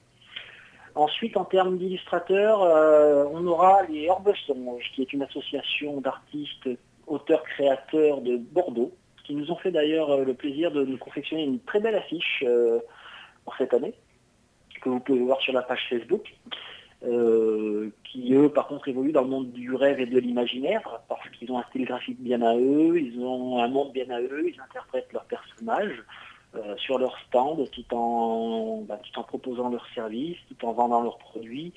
Ensuite, en termes d'illustrateurs, euh, on aura les Herbeston, qui est une association d'artistes, auteurs, créateurs de Bordeaux, qui nous ont fait d'ailleurs euh, le plaisir de nous confectionner une très belle affiche euh, pour cette année, que vous pouvez voir sur la page Facebook. Qui eux par contre évoluent dans le monde du rêve et de l'imaginaire, parce qu'ils ont un style graphique bien à eux, ils ont un monde bien à eux, ils interprètent leurs personnages euh, sur leur stand tout en, bah, tout en proposant leurs services, tout en vendant leurs produits.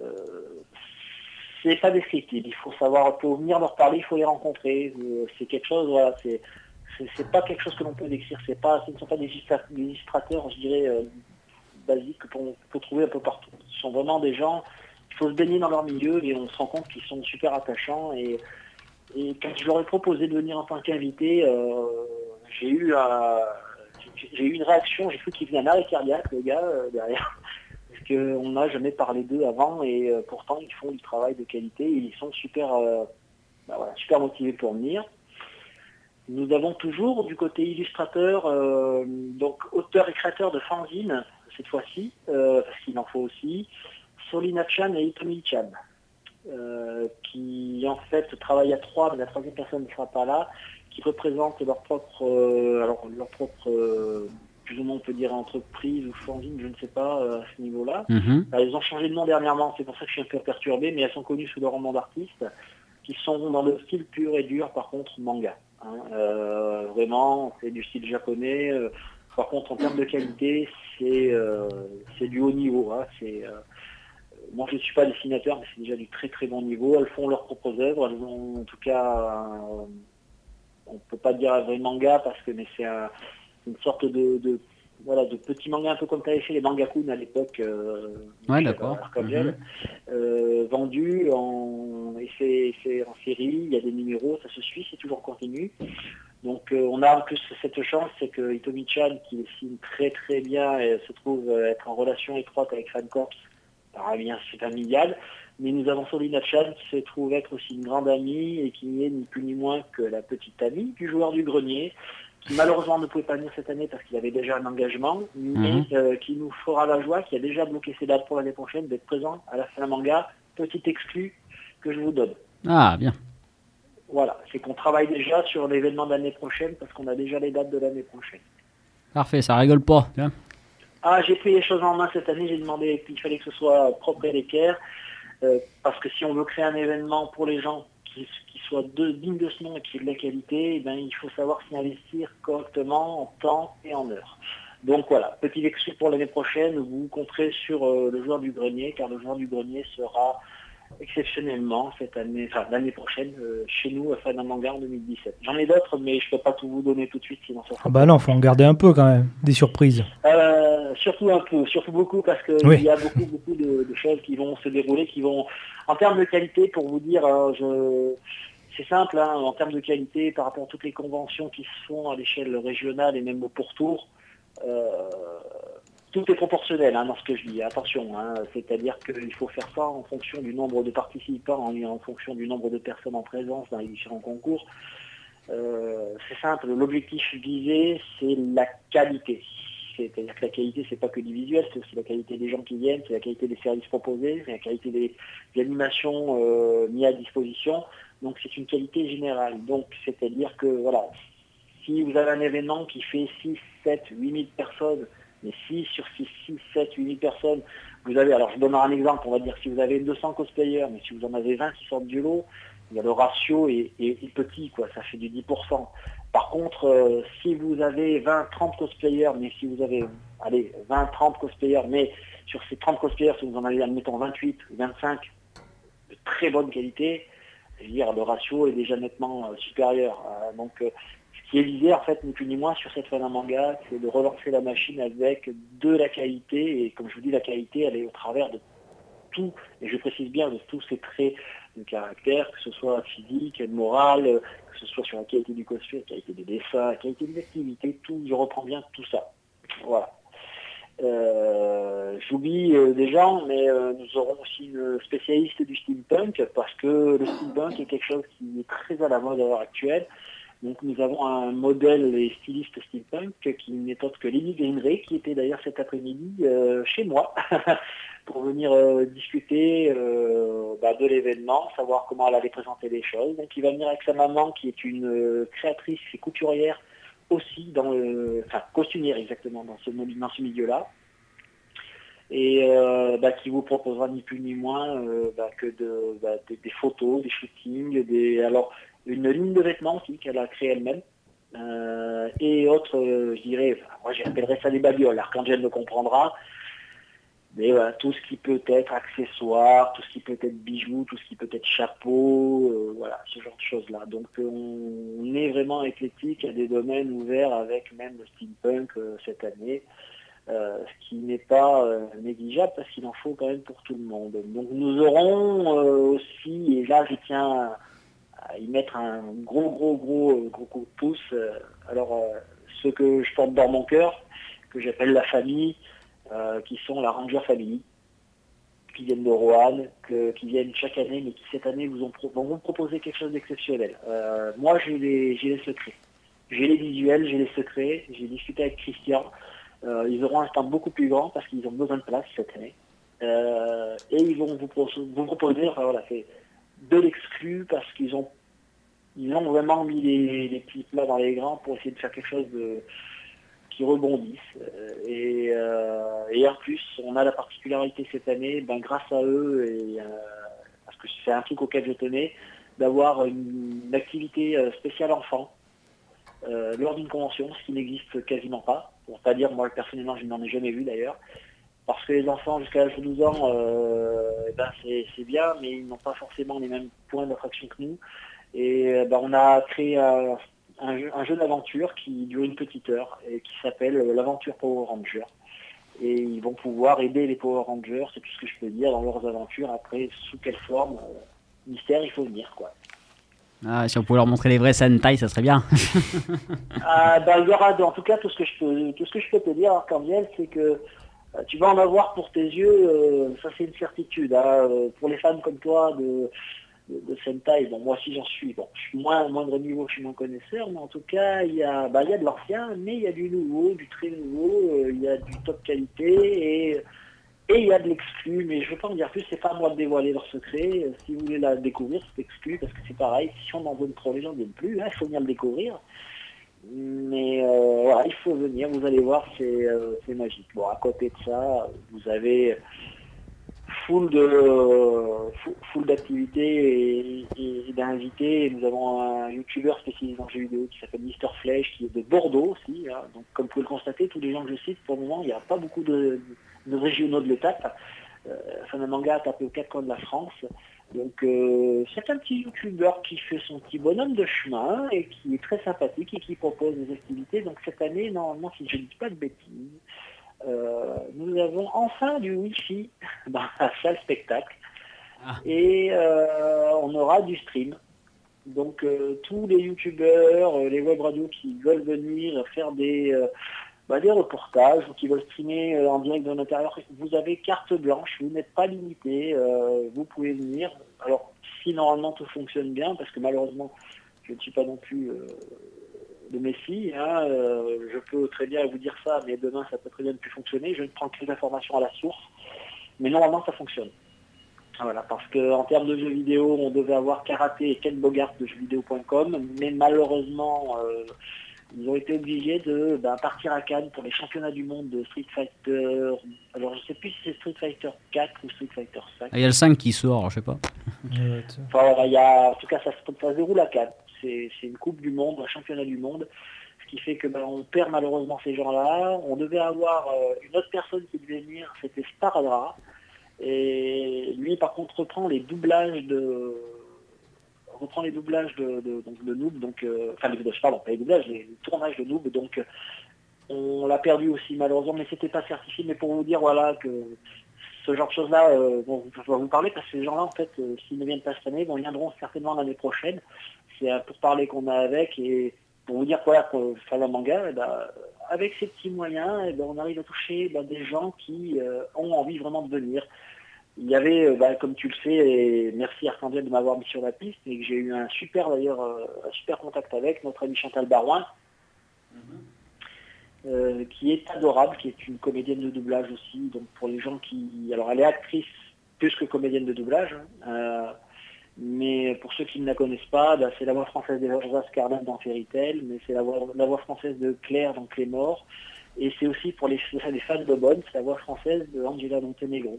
Euh, c'est pas descriptible, il faut savoir, pour venir leur parler, il faut les rencontrer. c'est quelque chose, voilà, c'est c'est pas quelque chose que l'on peut décrire, c'est pas, ce ne sont pas des illustrateurs, je dirais, basiques qu'on peut trouver un peu partout. Ce sont vraiment des gens, il faut se baigner dans leur milieu et on se rend compte qu'ils sont super attachants. Et, quand je leur ai proposé de venir en tant qu'invité, euh, j'ai eu, j'ai eu une réaction, j'ai cru qu'il venait un arrêt cardiaque, le gars, euh, derrière. Parce qu'on n'a jamais parlé d'eux avant et euh, pourtant ils font du travail de qualité et ils sont super, bah super motivés pour venir. Nous avons toujours du côté illustrateur, donc auteur et créateur de fanzines, cette fois-ci, euh, parce qu'il en faut aussi, Solina Chan et Itomi Chan, euh, qui en fait travaillent à trois, mais la troisième personne ne sera pas là, qui représentent leur propre, euh, alors leur propre, plus ou moins on peut dire entreprise ou fanzine, je ne sais pas à ce niveau-là. Mhm. Elles ont changé de nom dernièrement, c'est pour ça que je suis un peu perturbé, mais elles sont connues sous leur nom d'artiste, qui sont dans le style pur et dur, par contre manga. Hein. vraiment, c'est du style japonais. Par contre, en termes de qualité, c'est euh, du haut niveau. Hein. C'est euh, moi, je ne suis pas dessinateur, mais c'est déjà du très très bon niveau. Elles font leurs propres œuvres. Elles ont en tout cas, on ne peut pas dire un vrai manga parce que mais c'est une sorte de, voilà, de petits mangas un peu comme tu avais fait les mangakun à l'époque. Euh, ouais, d'accord. Mhm. Euh, vendus en, et c'est en série, il y a des numéros, ça se suit, c'est toujours continu. Donc euh, on a en plus cette chance, c'est que Itomi-chan, qui dessine très très bien et se trouve être en relation étroite avec Fancorps par un lien familial, mais nous avons Solina Chan qui se trouve être aussi une grande amie et qui n'est ni plus ni moins que la petite amie du joueur du grenier, qui malheureusement ne pouvait pas venir cette année parce qu'il avait déjà un engagement, mais mhm. euh, qui nous fera la joie, qui a déjà bloqué ses dates pour l'année prochaine, d'être présent à la fin manga. Petit exclu que je vous donne. Ah, bien. Voilà, c'est qu'on travaille déjà sur l'événement de l'année prochaine parce qu'on a déjà les dates de l'année prochaine. Parfait, ça rigole pas. Ah, j'ai pris les choses en main cette année, j'ai demandé qu'il fallait que ce soit propre et l'équerre. Euh, parce que si on veut créer un événement pour les gens qui, soit de, digne de ce nom et qui ait de la qualité, eh ben, il faut savoir s'y investir correctement en temps et en heure. Donc voilà, petit exclu pour l'année prochaine, vous compterez sur euh, le joueur du grenier, car le joueur du grenier sera exceptionnellement cette année, enfin l'année prochaine, euh, chez nous à Fan Manga en 2017. J'en ai d'autres, mais je ne peux pas tout vous donner tout de suite, sinon ça sera. Ah bah non, faut en garder un peu quand même, des surprises. Euh, surtout un peu, surtout beaucoup, parce qu'il y a beaucoup, beaucoup de, choses qui vont se dérouler, qui vont, en termes de qualité, pour vous dire, hein, je... c'est simple, hein, en termes de qualité, par rapport à toutes les conventions qui se font à l'échelle régionale et même au pourtour. Tout est proportionnel hein, dans ce que je dis, attention. Hein. C'est-à-dire qu'il faut faire ça en fonction du nombre de participants, en, fonction du nombre de personnes en présence dans les différents concours. Euh, c'est simple, l'objectif visé, c'est la qualité. C'est-à-dire que la qualité, c'est pas que du visuel, c'est aussi la qualité des gens qui viennent, c'est la qualité des services proposés, c'est la qualité des, animations euh, mises à disposition. Donc c'est une qualité générale. Donc c'est-à-dire que voilà, si vous avez un événement qui fait 6, 7, 8 000 personnes mais si sur 6, 6, 7, 8 000 personnes, vous avez, alors je donnerai un exemple, on va dire si vous avez 200 cosplayers, mais si vous en avez 20 qui sortent du lot, le ratio est, petit, quoi, ça fait du 10%. Par contre, euh, si vous avez 20, 30 cosplayers, mais si vous avez, allez, 20, 30 cosplayers, mais sur ces 30 cosplayers, si vous en avez, admettons, 28 ou 25 de très bonne qualité, je veux dire, le ratio est déjà nettement euh, supérieur. Euh, donc, qui est visé, en fait, ni plus ni moins sur cette fin d'un manga, c'est de relancer la machine avec de la qualité. Et comme je vous dis, la qualité, elle est au travers de tout, et je précise bien de tous ces traits de caractère, que ce soit physique, moral, que ce soit sur la qualité du costume, la qualité des dessins, la qualité des activités, tout, je reprends bien tout ça. Voilà. Euh, j'oublie euh, des gens, mais euh, nous aurons aussi une spécialiste du steampunk, parce que le steampunk est quelque chose qui est très à la mode à l'heure actuelle. Donc nous avons un modèle et styliste steampunk qui n'est autre que Lily Greenray, qui était d'ailleurs cet après-midi euh, chez moi pour venir euh, discuter euh, bah, de l'événement, savoir comment elle allait présenter les choses. Donc il va venir avec sa maman qui est une créatrice et couturière aussi dans le, enfin costumière exactement dans ce, dans ce milieu-là et bah, qui vous proposera ni plus ni moins bah, que de, des, des, photos, des shootings, des alors une ligne de vêtements aussi qu'elle a créée elle-même. Euh, et autres, euh, je dirais, moi j'appellerais ça des babioles, Arcangel me comprendra. Mais voilà, tout ce qui peut être accessoire, tout ce qui peut être bijoux, tout ce qui peut être chapeau, euh, voilà, ce genre de choses-là. Donc on, est vraiment éclectique à des domaines ouverts avec même le steampunk cette année. ce qui n'est pas négligeable parce qu'il en faut quand même pour tout le monde. Donc nous aurons aussi, et là je tiens y mettre un gros, gros, gros, gros coup de pouce. Euh, alors, euh, ceux que je porte dans mon cœur, que j'appelle la famille, euh, qui sont la Ranger Family, qui viennent de Roanne, qui viennent chaque année, mais qui cette année vous ont vont vous proposer quelque chose d'exceptionnel. moi, j'ai les, secrets. J'ai les visuels, j'ai les secrets. J'ai discuté avec Christian. ils auront un stand beaucoup plus grand parce qu'ils ont besoin de place cette année. et ils vont vous, proposer, enfin voilà, de l'exclu parce qu'ils ont ils ont vraiment mis les, petits plats dans les grands pour essayer de faire quelque chose qui rebondisse. Euh, euh, et, en plus, on a la particularité cette année, ben, grâce à eux, et, euh, parce que c'est un truc auquel je tenais, d'avoir une, activité spéciale enfant lors d'une convention, ce qui n'existe quasiment pas. Pour pas dire, moi personnellement, je n'en ai jamais vu d'ailleurs. parce que les enfants jusqu'à l'âge de 12 ans, ben c'est bien, mais ils n'ont pas forcément les mêmes points d'attraction que nous. Et ben, on a créé un, un, jeu, d'aventure qui dure une petite heure et qui s'appelle l'aventure Power Ranger. Et ils vont pouvoir aider les Power Rangers, c'est tout ce que je peux dire, dans leurs aventures. Après, sous quelle forme, mystère, il faut venir. quoi. Ah, si on pouvait leur montrer les vrais Sentai, ça serait bien. ah, bah, il y aura, en tout cas, tout ce que je peux, tout ce que je peux te dire, Arcandiel, c'est que euh, tu vas en avoir pour tes yeux, euh, ça c'est une certitude. Hein. Euh, pour les fans comme toi de, de, Sentai, bon, moi aussi j'en suis. Bon, je suis moins, moindre niveau, je suis moins connaisseur, mais en tout cas, il y a, bah, il y a de l'ancien, mais il y a du nouveau, du très nouveau, il y a du top qualité et et il y a de l'exclu, mais je ne veux pas en dire plus, c'est pas à moi de dévoiler leur secret. Si vous voulez la découvrir, c'est exclu, parce que c'est pareil, si on en donne trop, les gens ne viennent plus, hein, il faut venir le découvrir. Mais euh, voilà, il faut venir, vous allez voir, euh, c'est magique. Bon, à côté de ça, vous avez full de d'activités et, d'invités. Nous avons un youtubeur spécialisé en jeux vidéo qui s'appelle Mister Flèche, qui est de Bordeaux aussi. Donc comme vous pouvez le constater, tous les gens que je cite, pour le moment, il n'y a pas beaucoup de, de régionaux de l'état. Euh, manga a tapé aux quatre coins de la France. Donc euh, c'est un petit youtubeur qui fait son petit bonhomme de chemin et qui est très sympathique et qui propose des activités. Donc cette année, normalement, si je ne dis pas de bêtises, euh, nous avons enfin du Wi-Fi dans la salle spectacle. Ah. Et euh, on aura du stream. Donc tous les youtubeurs, les web radios qui veulent venir faire des bah, des reportages ou qui veulent streamer euh, en direct de l'intérieur, vous avez carte blanche, vous n'êtes pas limité, euh, vous pouvez venir. Alors si normalement tout fonctionne bien, parce que malheureusement je ne suis pas non plus euh, de Messi, hein, je peux très bien vous dire ça, mais demain ça peut très bien ne plus fonctionner, je ne prends que les informations à la source, mais normalement ça fonctionne. Voilà, parce qu'en termes de jeux vidéo, on devait avoir Karaté et Ken Bogart de jeuxvideo.com, mais malheureusement, ils ont été obligés de ben, partir à Cannes pour les championnats du monde de Street Fighter. Alors je sais plus si c'est Street Fighter 4 ou Street Fighter 5. Ah, il y a le 5 qui sort, je sais pas. enfin il y a, en tout cas ça, se déroule à Cannes. C'est une coupe du monde, un championnat du monde. Ce qui fait que ben, on perd malheureusement ces gens-là. On devait avoir euh, une autre personne qui devait venir, c'était Sparadra. Et lui par contre reprend les doublages de reprend les doublages de, donc, de Noob, donc, euh, enfin les doublages, pardon, pas les doublages, les, tournages de Noob, donc on l'a perdu aussi malheureusement, mais c'était pas certifié, mais pour vous dire voilà que ce genre de choses-là, euh, bon, je vais vous parler parce que ces gens-là, en fait, euh, s'ils ne viennent pas cette année, bon, viendront certainement l'année prochaine. C'est pour parler qu'on a avec et pour vous dire quoi, que faire le manga, eh ben, avec ces petits moyens, eh ben, on arrive à toucher ben, des gens qui ont envie vraiment de venir il y avait, euh, bah, comme tu le sais, et merci Arcandiel de m'avoir mis sur la piste, et que j'ai eu un super d'ailleurs, euh, un super contact avec notre ami Chantal Barouin, mhm. euh, qui est adorable, qui est une comédienne de doublage aussi. Donc pour les gens qui, alors elle est actrice plus que comédienne de doublage, hein. Mais pour ceux qui ne la connaissent pas, bah, c'est la voix française de Rosa Cardin dans Fairy Tail, mais c'est la voix, la voix française de Claire dans Clémor, et c'est aussi pour les, les fans de Bonne, c'est la voix française de Angela Montenegro.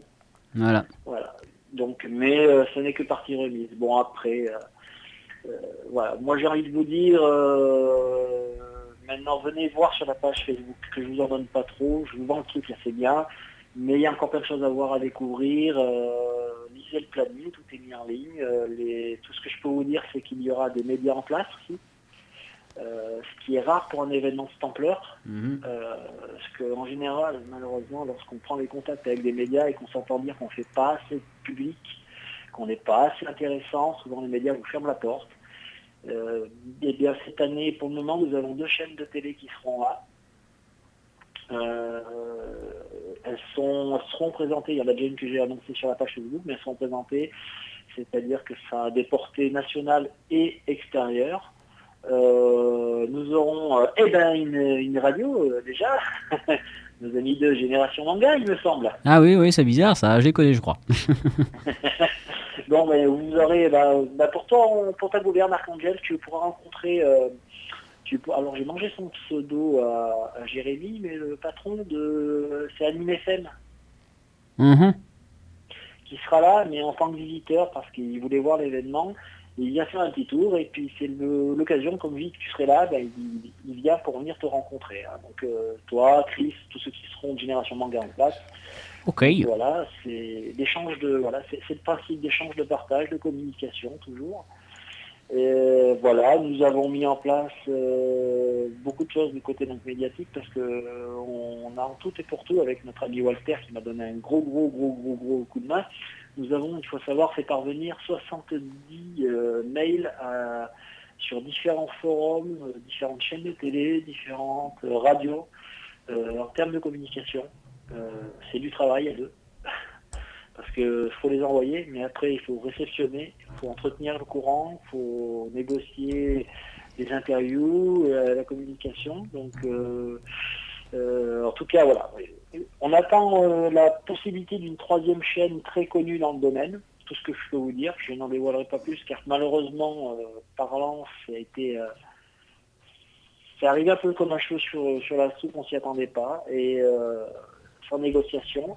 Voilà. Voilà. Donc, mais euh, ce n'est que partie remise. Bon, après, euh, euh, voilà. Moi, j'ai envie de vous dire, maintenant, venez voir sur la page Facebook, que je vous en donne pas trop. Je vous vends le truc, c'est bien. Mais il y a encore plein de choses à voir, à découvrir. lisez le planning, tout est mis en ligne. Les... Tout ce que je peux vous dire, c'est qu'il y aura des médias en place aussi. Euh, ce qui est rare pour un événement de cette ampleur, mhm. euh, parce qu'en général, malheureusement, lorsqu'on prend les contacts avec des médias et qu'on s'entend dire qu'on ne fait pas assez de public, qu'on n'est pas assez intéressant, souvent les médias vous ferment la porte. et euh, bien cette année, pour le moment, nous avons deux chaînes de télé qui seront là. Elles, sont, seront présentées, il y en a déjà une que j'ai annoncée sur la page Facebook, mais elles seront présentées, c'est-à-dire que ça a des portées nationales et extérieures. Euh, nous aurons euh, eh ben, une, radio euh, déjà. Nos amis de Génération Manga, il me semble. Ah oui, oui, c'est bizarre ça, je les connais, je crois. bon, mais vous aurez, bah, bah, pour, toi, pour ta gouverne Archangel, tu pourras rencontrer. Tu, alors j'ai mangé son pseudo à, Jérémy, mais le patron de. C'est Anime FM. Mm-hmm. Qui sera là, mais en tant que visiteur, parce qu'il voulait voir l'événement. il vient faire un petit tour et puis c'est l'occasion, comme dit que tu serais là, ben, il, vient pour venir te rencontrer. Hein. Donc toi, Chris, tous ceux qui seront de Génération Manga en place. Ok. Voilà, c'est l'échange de voilà, c'est le principe d'échange de partage, de communication toujours. Et voilà, nous avons mis en place euh, beaucoup de choses du côté donc, médiatique parce que euh, on, a en tout et pour tout avec notre ami Walter qui m'a donné un gros gros gros gros gros coup de main. Nous avons, il faut savoir, fait parvenir 70 euh, mails sur différents forums, différentes chaînes de télé, différentes radios en termes de communication. C'est du travail à deux parce qu'il faut les envoyer, mais après il faut réceptionner, il faut entretenir le courant, il faut négocier les interviews, euh, la communication. Donc, euh, euh, en tout cas, voilà. On attend la possibilité d'une troisième chaîne très connue dans le domaine. Tout ce que je peux vous dire, je n'en dévoilerai pas plus, car malheureusement, parlant, ça a été c'est arrivé un peu comme un cheveu sur, la soupe, on s'y attendait pas, et sans négociation.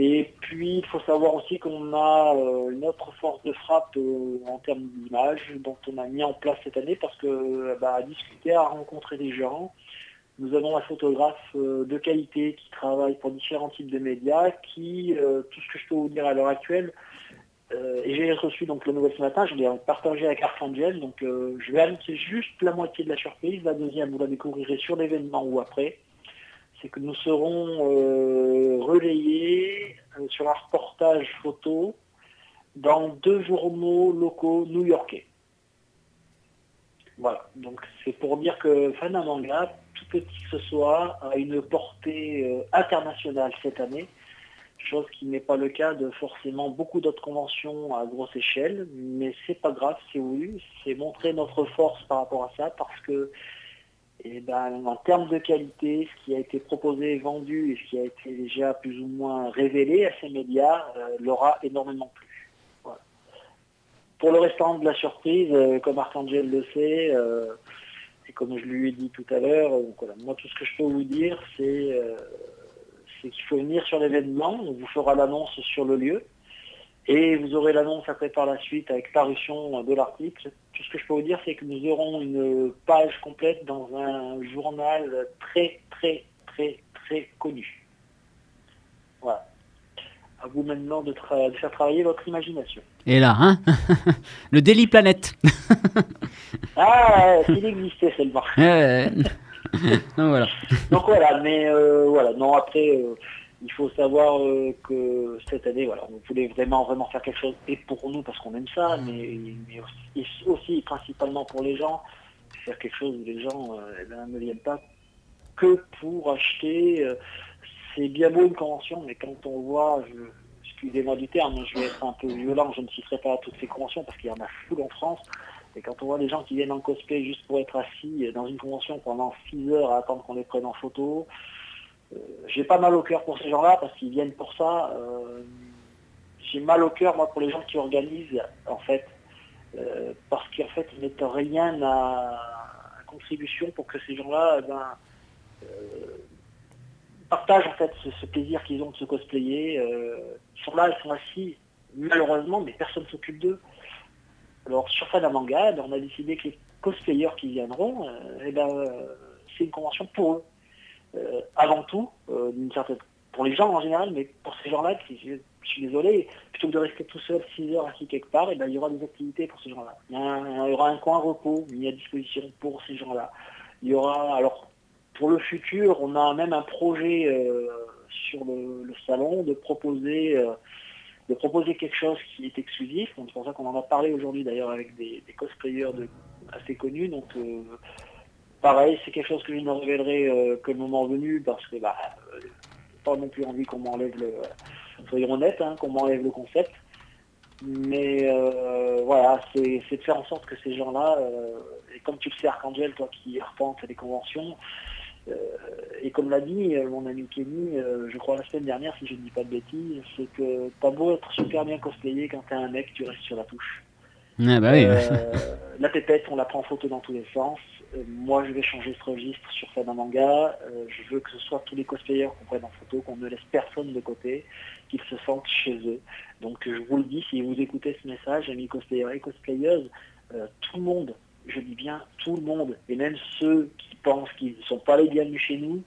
Et puis, il faut savoir aussi qu'on a euh, une autre force de frappe euh, en termes d'image dont on a mis en place cette année parce que bah, à discuter, à rencontrer des gens, nous avons un photographe euh, de qualité qui travaille pour différents types de médias, qui, tout ce que je peux vous dire à l'heure actuelle, et j'ai reçu donc le nouvel ce matin, je l'ai partagé avec Archangel, donc je vais annoncer juste la moitié de la surprise, la deuxième vous la découvrirez sur l'événement ou après c'est que nous serons euh, relayés euh, sur un reportage photo dans deux journaux locaux new-yorkais. Voilà, donc c'est pour dire que Fanamanga, tout petit que ce soit, a une portée euh, internationale cette année, chose qui n'est pas le cas de forcément beaucoup d'autres conventions à grosse échelle, mais c'est pas grave, c'est voulu, c'est montrer notre force par rapport à ça, parce que et ben, en termes de qualité, ce qui a été proposé et vendu et ce qui a été déjà plus ou moins révélé à ces médias euh, l'aura énormément plu. Pour le restant de la surprise, euh, comme Archangel le sait, euh, et comme je lui ai dit tout à l'heure, moi tout ce que je peux vous dire, c'est qu'il faut venir sur l'événement, on vous fera l'annonce sur le lieu. Et vous aurez l'annonce après par la suite avec parution de l'article. Tout ce que je peux vous dire, c'est que nous aurons une page complète dans un journal très, très, très, très connu. Voilà. À vous maintenant de, faire travailler votre imagination. Et là, hein Le Daily Planet. ah, s'il existait seulement. Donc voilà. Donc voilà, mais euh, voilà, non, après, euh, il faut savoir euh, que cette année, voilà, on voulait vraiment, vraiment faire quelque chose, et pour nous, parce qu'on aime ça, mais, aussi, principalement pour les gens, faire quelque chose où les gens euh, eh ben, ne viennent pas que pour acheter. Euh, c'est bien beau une convention, mais quand on voit, excusez-moi du terme, je vais être un peu violent, je ne citerai pas toutes ces conventions parce qu'il y en a fou en France. Et quand on voit des gens qui viennent en cosplay juste pour être assis dans une convention pendant 6 heures à attendre qu'on les prenne en photo, j'ai pas mal au cœur pour ces gens-là parce qu'ils viennent pour ça. Euh, j'ai mal au cœur, moi, pour les gens qui organisent, en fait, euh, parce qu'en fait, ils mettent rien à, contribution pour que ces gens-là, eh ben, partagent en fait ce, plaisir qu'ils ont de se cosplayer. ils sont là, ils sont assis, malheureusement, mais personne ne s'occupe d'eux. Alors sur Fanamanga, ben, on a décidé que les cosplayers qui viendront, eh ben, c'est une convention pour eux. Euh, avant tout, euh, pour les gens en général, mais pour ces gens-là, je, suis désolé, plutôt que de rester tout seul 6 heures assis quelque part, eh ben, il y aura des activités pour ces gens-là. Il, y aura un coin repos mis à disposition pour ces gens-là. Il y aura, alors, pour le futur, on a même un projet euh, sur le, salon de proposer, de proposer quelque chose qui est exclusif. C'est pour ça qu'on en a parlé aujourd'hui d'ailleurs avec des, cosplayers assez connus. Pareil, c'est quelque chose que je ne révélerai euh, que le moment venu parce que bah, euh, pas non plus envie qu'on m'enlève le. soyons honnêtes, hein, qu'on m'enlève le concept. Mais euh, voilà, c'est de faire en sorte que ces gens-là, et comme tu le sais Archangel, toi qui repentes les conventions, et comme l'a dit mon ami Kenny, je crois la semaine dernière, si je ne dis pas de bêtises, c'est que t'as beau être super bien cosplayé, quand t'es un mec, tu restes sur la touche. Ah bah oui. la pépette, on la prend en photo dans tous les sens. Moi, je vais changer ce registre sur Manga. je veux que ce soit tous les cosplayers qu'on prenne en photo, qu'on ne laisse personne de côté, qu'ils se sentent chez eux. Donc, je vous le dis, si vous écoutez ce message, amis cosplayers et cosplayeuses, tout le monde je dis bien tout le monde, et même ceux qui pensent qu'ils ne sont pas les bienvenus chez nous,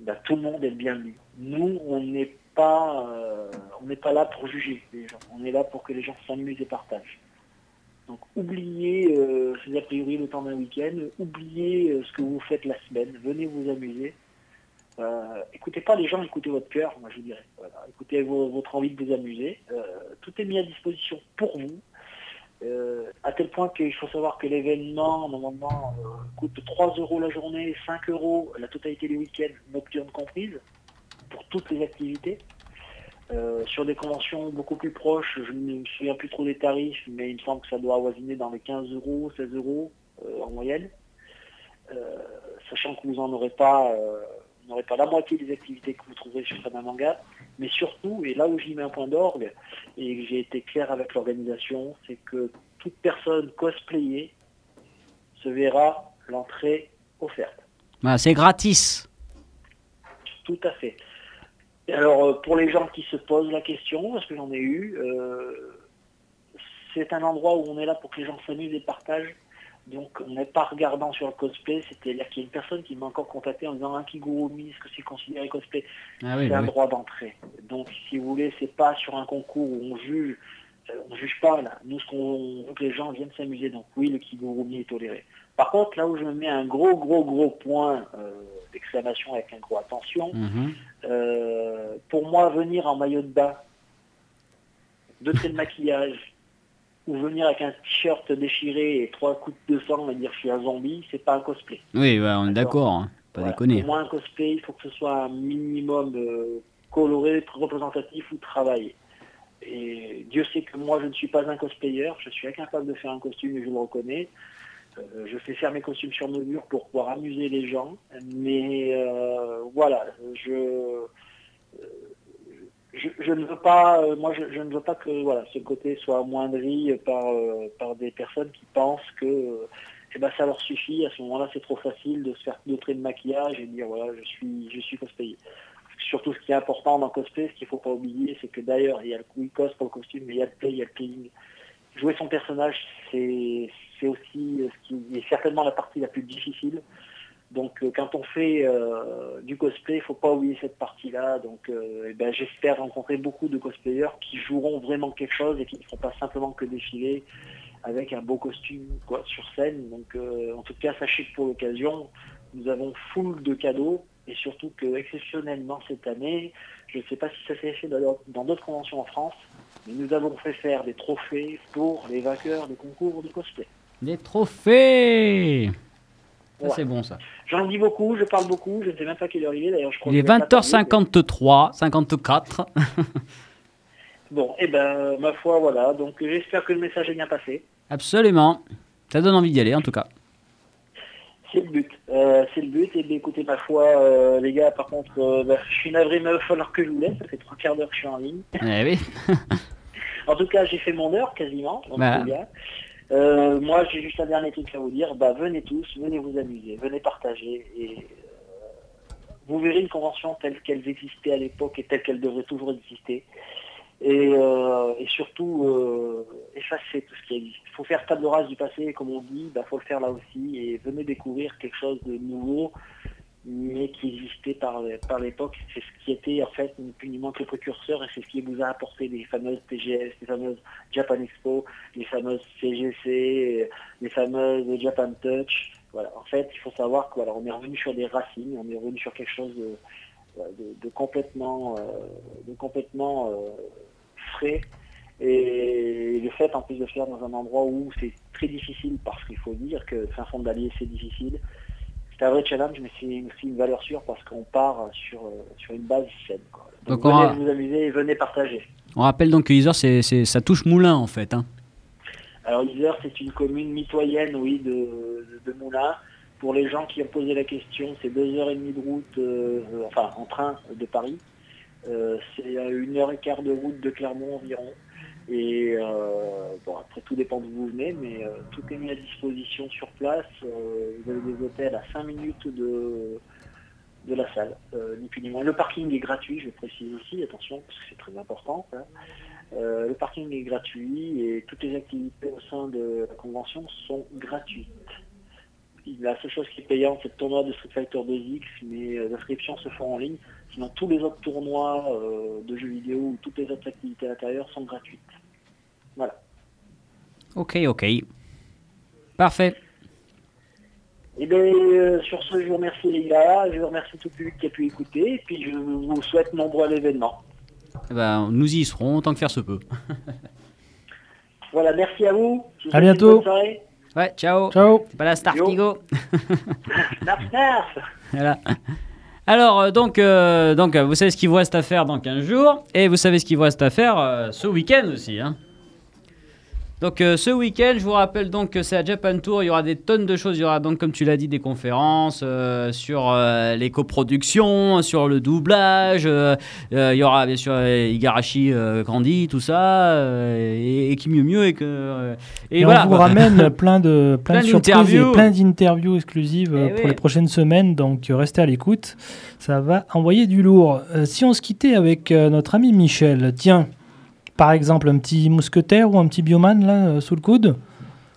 ben, tout le monde est le bienvenu. Nous, on n'est pas, euh, on n'est pas là pour juger les gens. On est là pour que les gens s'amusent et partagent. Donc oubliez euh, a priori le temps d'un week-end, oubliez euh, ce que vous faites la semaine, venez vous amuser. Euh, écoutez pas les gens, écoutez votre cœur, moi je dirais. Écoutez votre envie de vous amuser. tout est mis à disposition pour vous. Euh, à tel point qu'il faut savoir que l'événement, normalement, euh, coûte 3 euros la journée, 5 euros la totalité des week-ends, nocturnes comprises, pour toutes les activités. Euh, sur des conventions beaucoup plus proches, je ne me souviens plus trop des tarifs, mais il me semble que ça doit avoisiner dans les 15 euros, 16 euros en moyenne. sachant que vous n'en aurez pas n'aurez pas la moitié des activités que vous trouverez sur Manga, mais surtout, et là où j'y mets un point d'orgue, et que j'ai été clair avec l'organisation, c'est que toute personne cosplayée se verra l'entrée offerte. Bah, c'est gratis. Tout à fait. Alors, euh, pour les gens qui se posent la question, parce que j'en ai eu, euh, c'est un endroit où on est là pour que les gens s'amusent et partagent donc on n'est pas regardant sur le cosplay, c'est-à-dire qu'il y a une personne qui m'a encore contacté en disant un Kigurumi, est-ce que c'est considéré cosplay ah C'est un droit d'entrée. Donc si vous voulez, c'est pas sur un concours où on juge, euh, on juge pas là. Nous ce qu'on veut que les gens viennent s'amuser. Donc oui, le Kigurumi est toléré. Par contre, là où je me mets un gros gros gros point euh, d'exclamation avec un gros attention, mhm. euh, pour moi venir en maillot de bain, deux traits de maquillage, ou venir avec un t-shirt déchiré et trois coups de sang et dire je suis un zombie, c'est pas un cosplay. Oui, on est d'accord, hein. pas déconner. Pour moi, un cosplay, il faut que ce soit un minimum euh, coloré, représentatif ou travaillé. Et Dieu sait que moi, je ne suis pas un cosplayer, je suis incapable de faire un costume et je le reconnais. Euh, je fais faire mes costumes sur mesure pour pouvoir amuser les gens, mais euh, voilà, je je, ne veux pas, euh, moi, je, ne veux pas que voilà, ce côté soit amoindri par, par des personnes qui pensent que eh ben, ça leur suffit. À ce moment-là, c'est trop facile de se faire deux de maquillage et dire voilà, je suis, je suis cosplay. Surtout, ce qui est important dans cosplay, ce qu'il ne faut pas oublier, c'est que d'ailleurs, il y a le oui, cos pour le costume, mais il y a le play, il y a le playing. Jouer son personnage, c'est aussi ce qui est certainement la partie la plus difficile. Donc euh, quand on fait euh, du cosplay, il faut pas oublier cette partie-là. Donc euh, eh ben, j'espère rencontrer beaucoup de cosplayers qui joueront vraiment quelque chose et qui ne feront pas simplement que défiler avec un beau costume sur scène. Donc en tout cas, sachez que pour l'occasion, nous avons full de cadeaux et surtout que exceptionnellement cette année, je ne sais pas si ça s'est fait dans d'autres conventions en France, mais nous avons fait faire des trophées pour les vainqueurs de concours de cosplay. Des trophées c'est bon ça. J'en dis beaucoup, je parle beaucoup, je ne sais même pas quelle heure il est d'ailleurs. Il est 20h53, 54. bon, et eh ben ma foi, voilà. Donc j'espère que le message est bien passé. Absolument. Ça donne envie d'y aller en tout cas. C'est le but. Euh, c'est le but. Et bien, écoutez, ma foi, euh, les gars, par contre, euh, bah, je suis navré, mais il va falloir que je vous laisse. Ça fait trois quarts d'heure que je suis en ligne. Eh oui. en tout cas, j'ai fait mon heure quasiment. Donc, bah. Moi, j'ai juste un dernier truc à vous dire. Bah, venez tous, venez vous amuser, venez partager. Et vous verrez une convention telle qu'elle existait à l'époque et telle qu'elle devrait toujours exister. Et, euh, surtout, effacer tout ce qui existe. Faut faire table rase du passé, comme on dit. Il bah, faut le faire là aussi. Et venez découvrir quelque chose de nouveau mais qui existait par, par l'époque. C'est ce qui était en fait ni moins que le précurseur et c'est ce qui vous a apporté les fameuses TGS, les fameuses Japan Expo, les fameuses CGC, les fameuses Japan Touch. Voilà. En fait, il faut savoir qu'on on est revenu sur des racines, on est revenu sur quelque chose de, de, complètement, euh, de complètement euh, frais. Et le fait en plus de faire dans un endroit où c'est très difficile, parce qu'il faut dire que Saint-Fond d'Allier c'est difficile, c'est un vrai challenge, mais c'est aussi une valeur sûre parce qu'on part sur, sur une base saine. Donc, venez vous amuser et venez partager. On rappelle donc que Isère, c'est, ça touche Moulin en fait. Hein. Alors Isère, c'est une commune mitoyenne, oui, de, de, Moulin. Pour les gens qui ont posé la question, c'est deux heures et demie de route, euh, enfin en train de Paris. Euh, c'est une heure et quart de route de Clermont environ. Et bon, après tout dépend d'où vous venez, mais tout est mis à disposition sur place. vous avez des hôtels à 5 minutes de, de la salle, ni plus ni moins. Le parking est gratuit, je précise aussi, attention, parce que c'est très important. le parking est gratuit et toutes les activités au sein de la convention sont gratuites. La seule chose qui est payante, c'est le tournoi de Street Fighter 2X, mais les inscriptions se font en ligne. Sinon, tous les autres tournois euh, de jeux vidéo ou toutes les autres activités à l'intérieur sont gratuites. Voilà. Ok, ok. Parfait. Et eh bien, euh, sur ce, je vous remercie les gars, je vous remercie tout le public qui a pu écouter, et puis je vous souhaite nombreux à l'événement. Eh ben, nous y serons, tant que faire se peut. voilà, merci à vous. à bientôt. Ouais, ciao. Ciao. C'est pas la Star Tigo. voilà. Alors, euh, donc, euh, donc, vous savez ce qu'il vous reste à faire dans 15 jours. Et vous savez ce qu'il vous reste à faire euh, ce week-end aussi. Hein. Donc euh, ce week-end, je vous rappelle donc que c'est à Japan Tour, il y aura des tonnes de choses, il y aura donc comme tu l'as dit des conférences euh, sur euh, les coproductions, sur le doublage, il y aura bien sûr Igarashi Candy, tout ça, et, qui mieux mieux et que et, voilà. On vous ramène plein de plein, de surprises et plein d'interviews exclusives eh pour les prochaines semaines, donc restez à l'écoute, ça va envoyer du lourd. si on se quittait avec notre ami Michel, tiens par exemple un petit mousquetaire ou un petit bioman là euh, sous le coude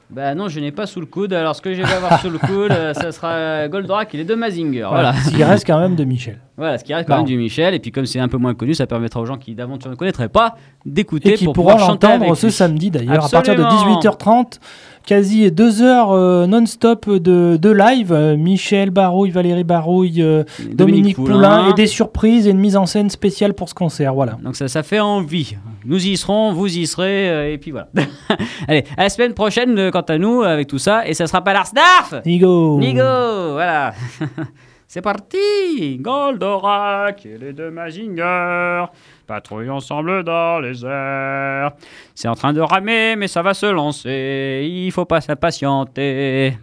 bah non, je n'ai pas sous le coude. Alors ce que je vais avoir sous le coude, euh, ça sera Goldorak et les deux Mazinger. Voilà. Ce qui reste quand même de Michel. Voilà, ce qui reste quand même du Michel. Et puis comme c'est un peu moins connu, ça permettra aux gens qui d'aventure ne connaîtraient pas d'écouter et qui pourront l'entendre ce samedi d'ailleurs à partir de 18h30 quasi deux heures euh, non-stop de, de, live. Euh, Michel Barouille, Valérie Barouille, euh, Dominique, Poulain. et des surprises et une mise en scène spéciale pour ce concert. Voilà. Donc ça, ça fait envie. Nous y serons, vous y serez, et puis voilà. Allez, à la semaine prochaine, quant à nous, avec tout ça, et ça sera pas l'Arsnaf Nigo Nigo Voilà C'est parti Goldorak et les deux Mazinger patrouillent ensemble dans les airs. C'est en train de ramer, mais ça va se lancer. Il faut pas s'impatienter.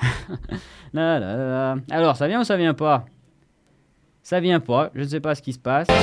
Alors, ça vient ou ça vient pas? Ça vient pas. Je ne sais pas ce qui se passe. Ah.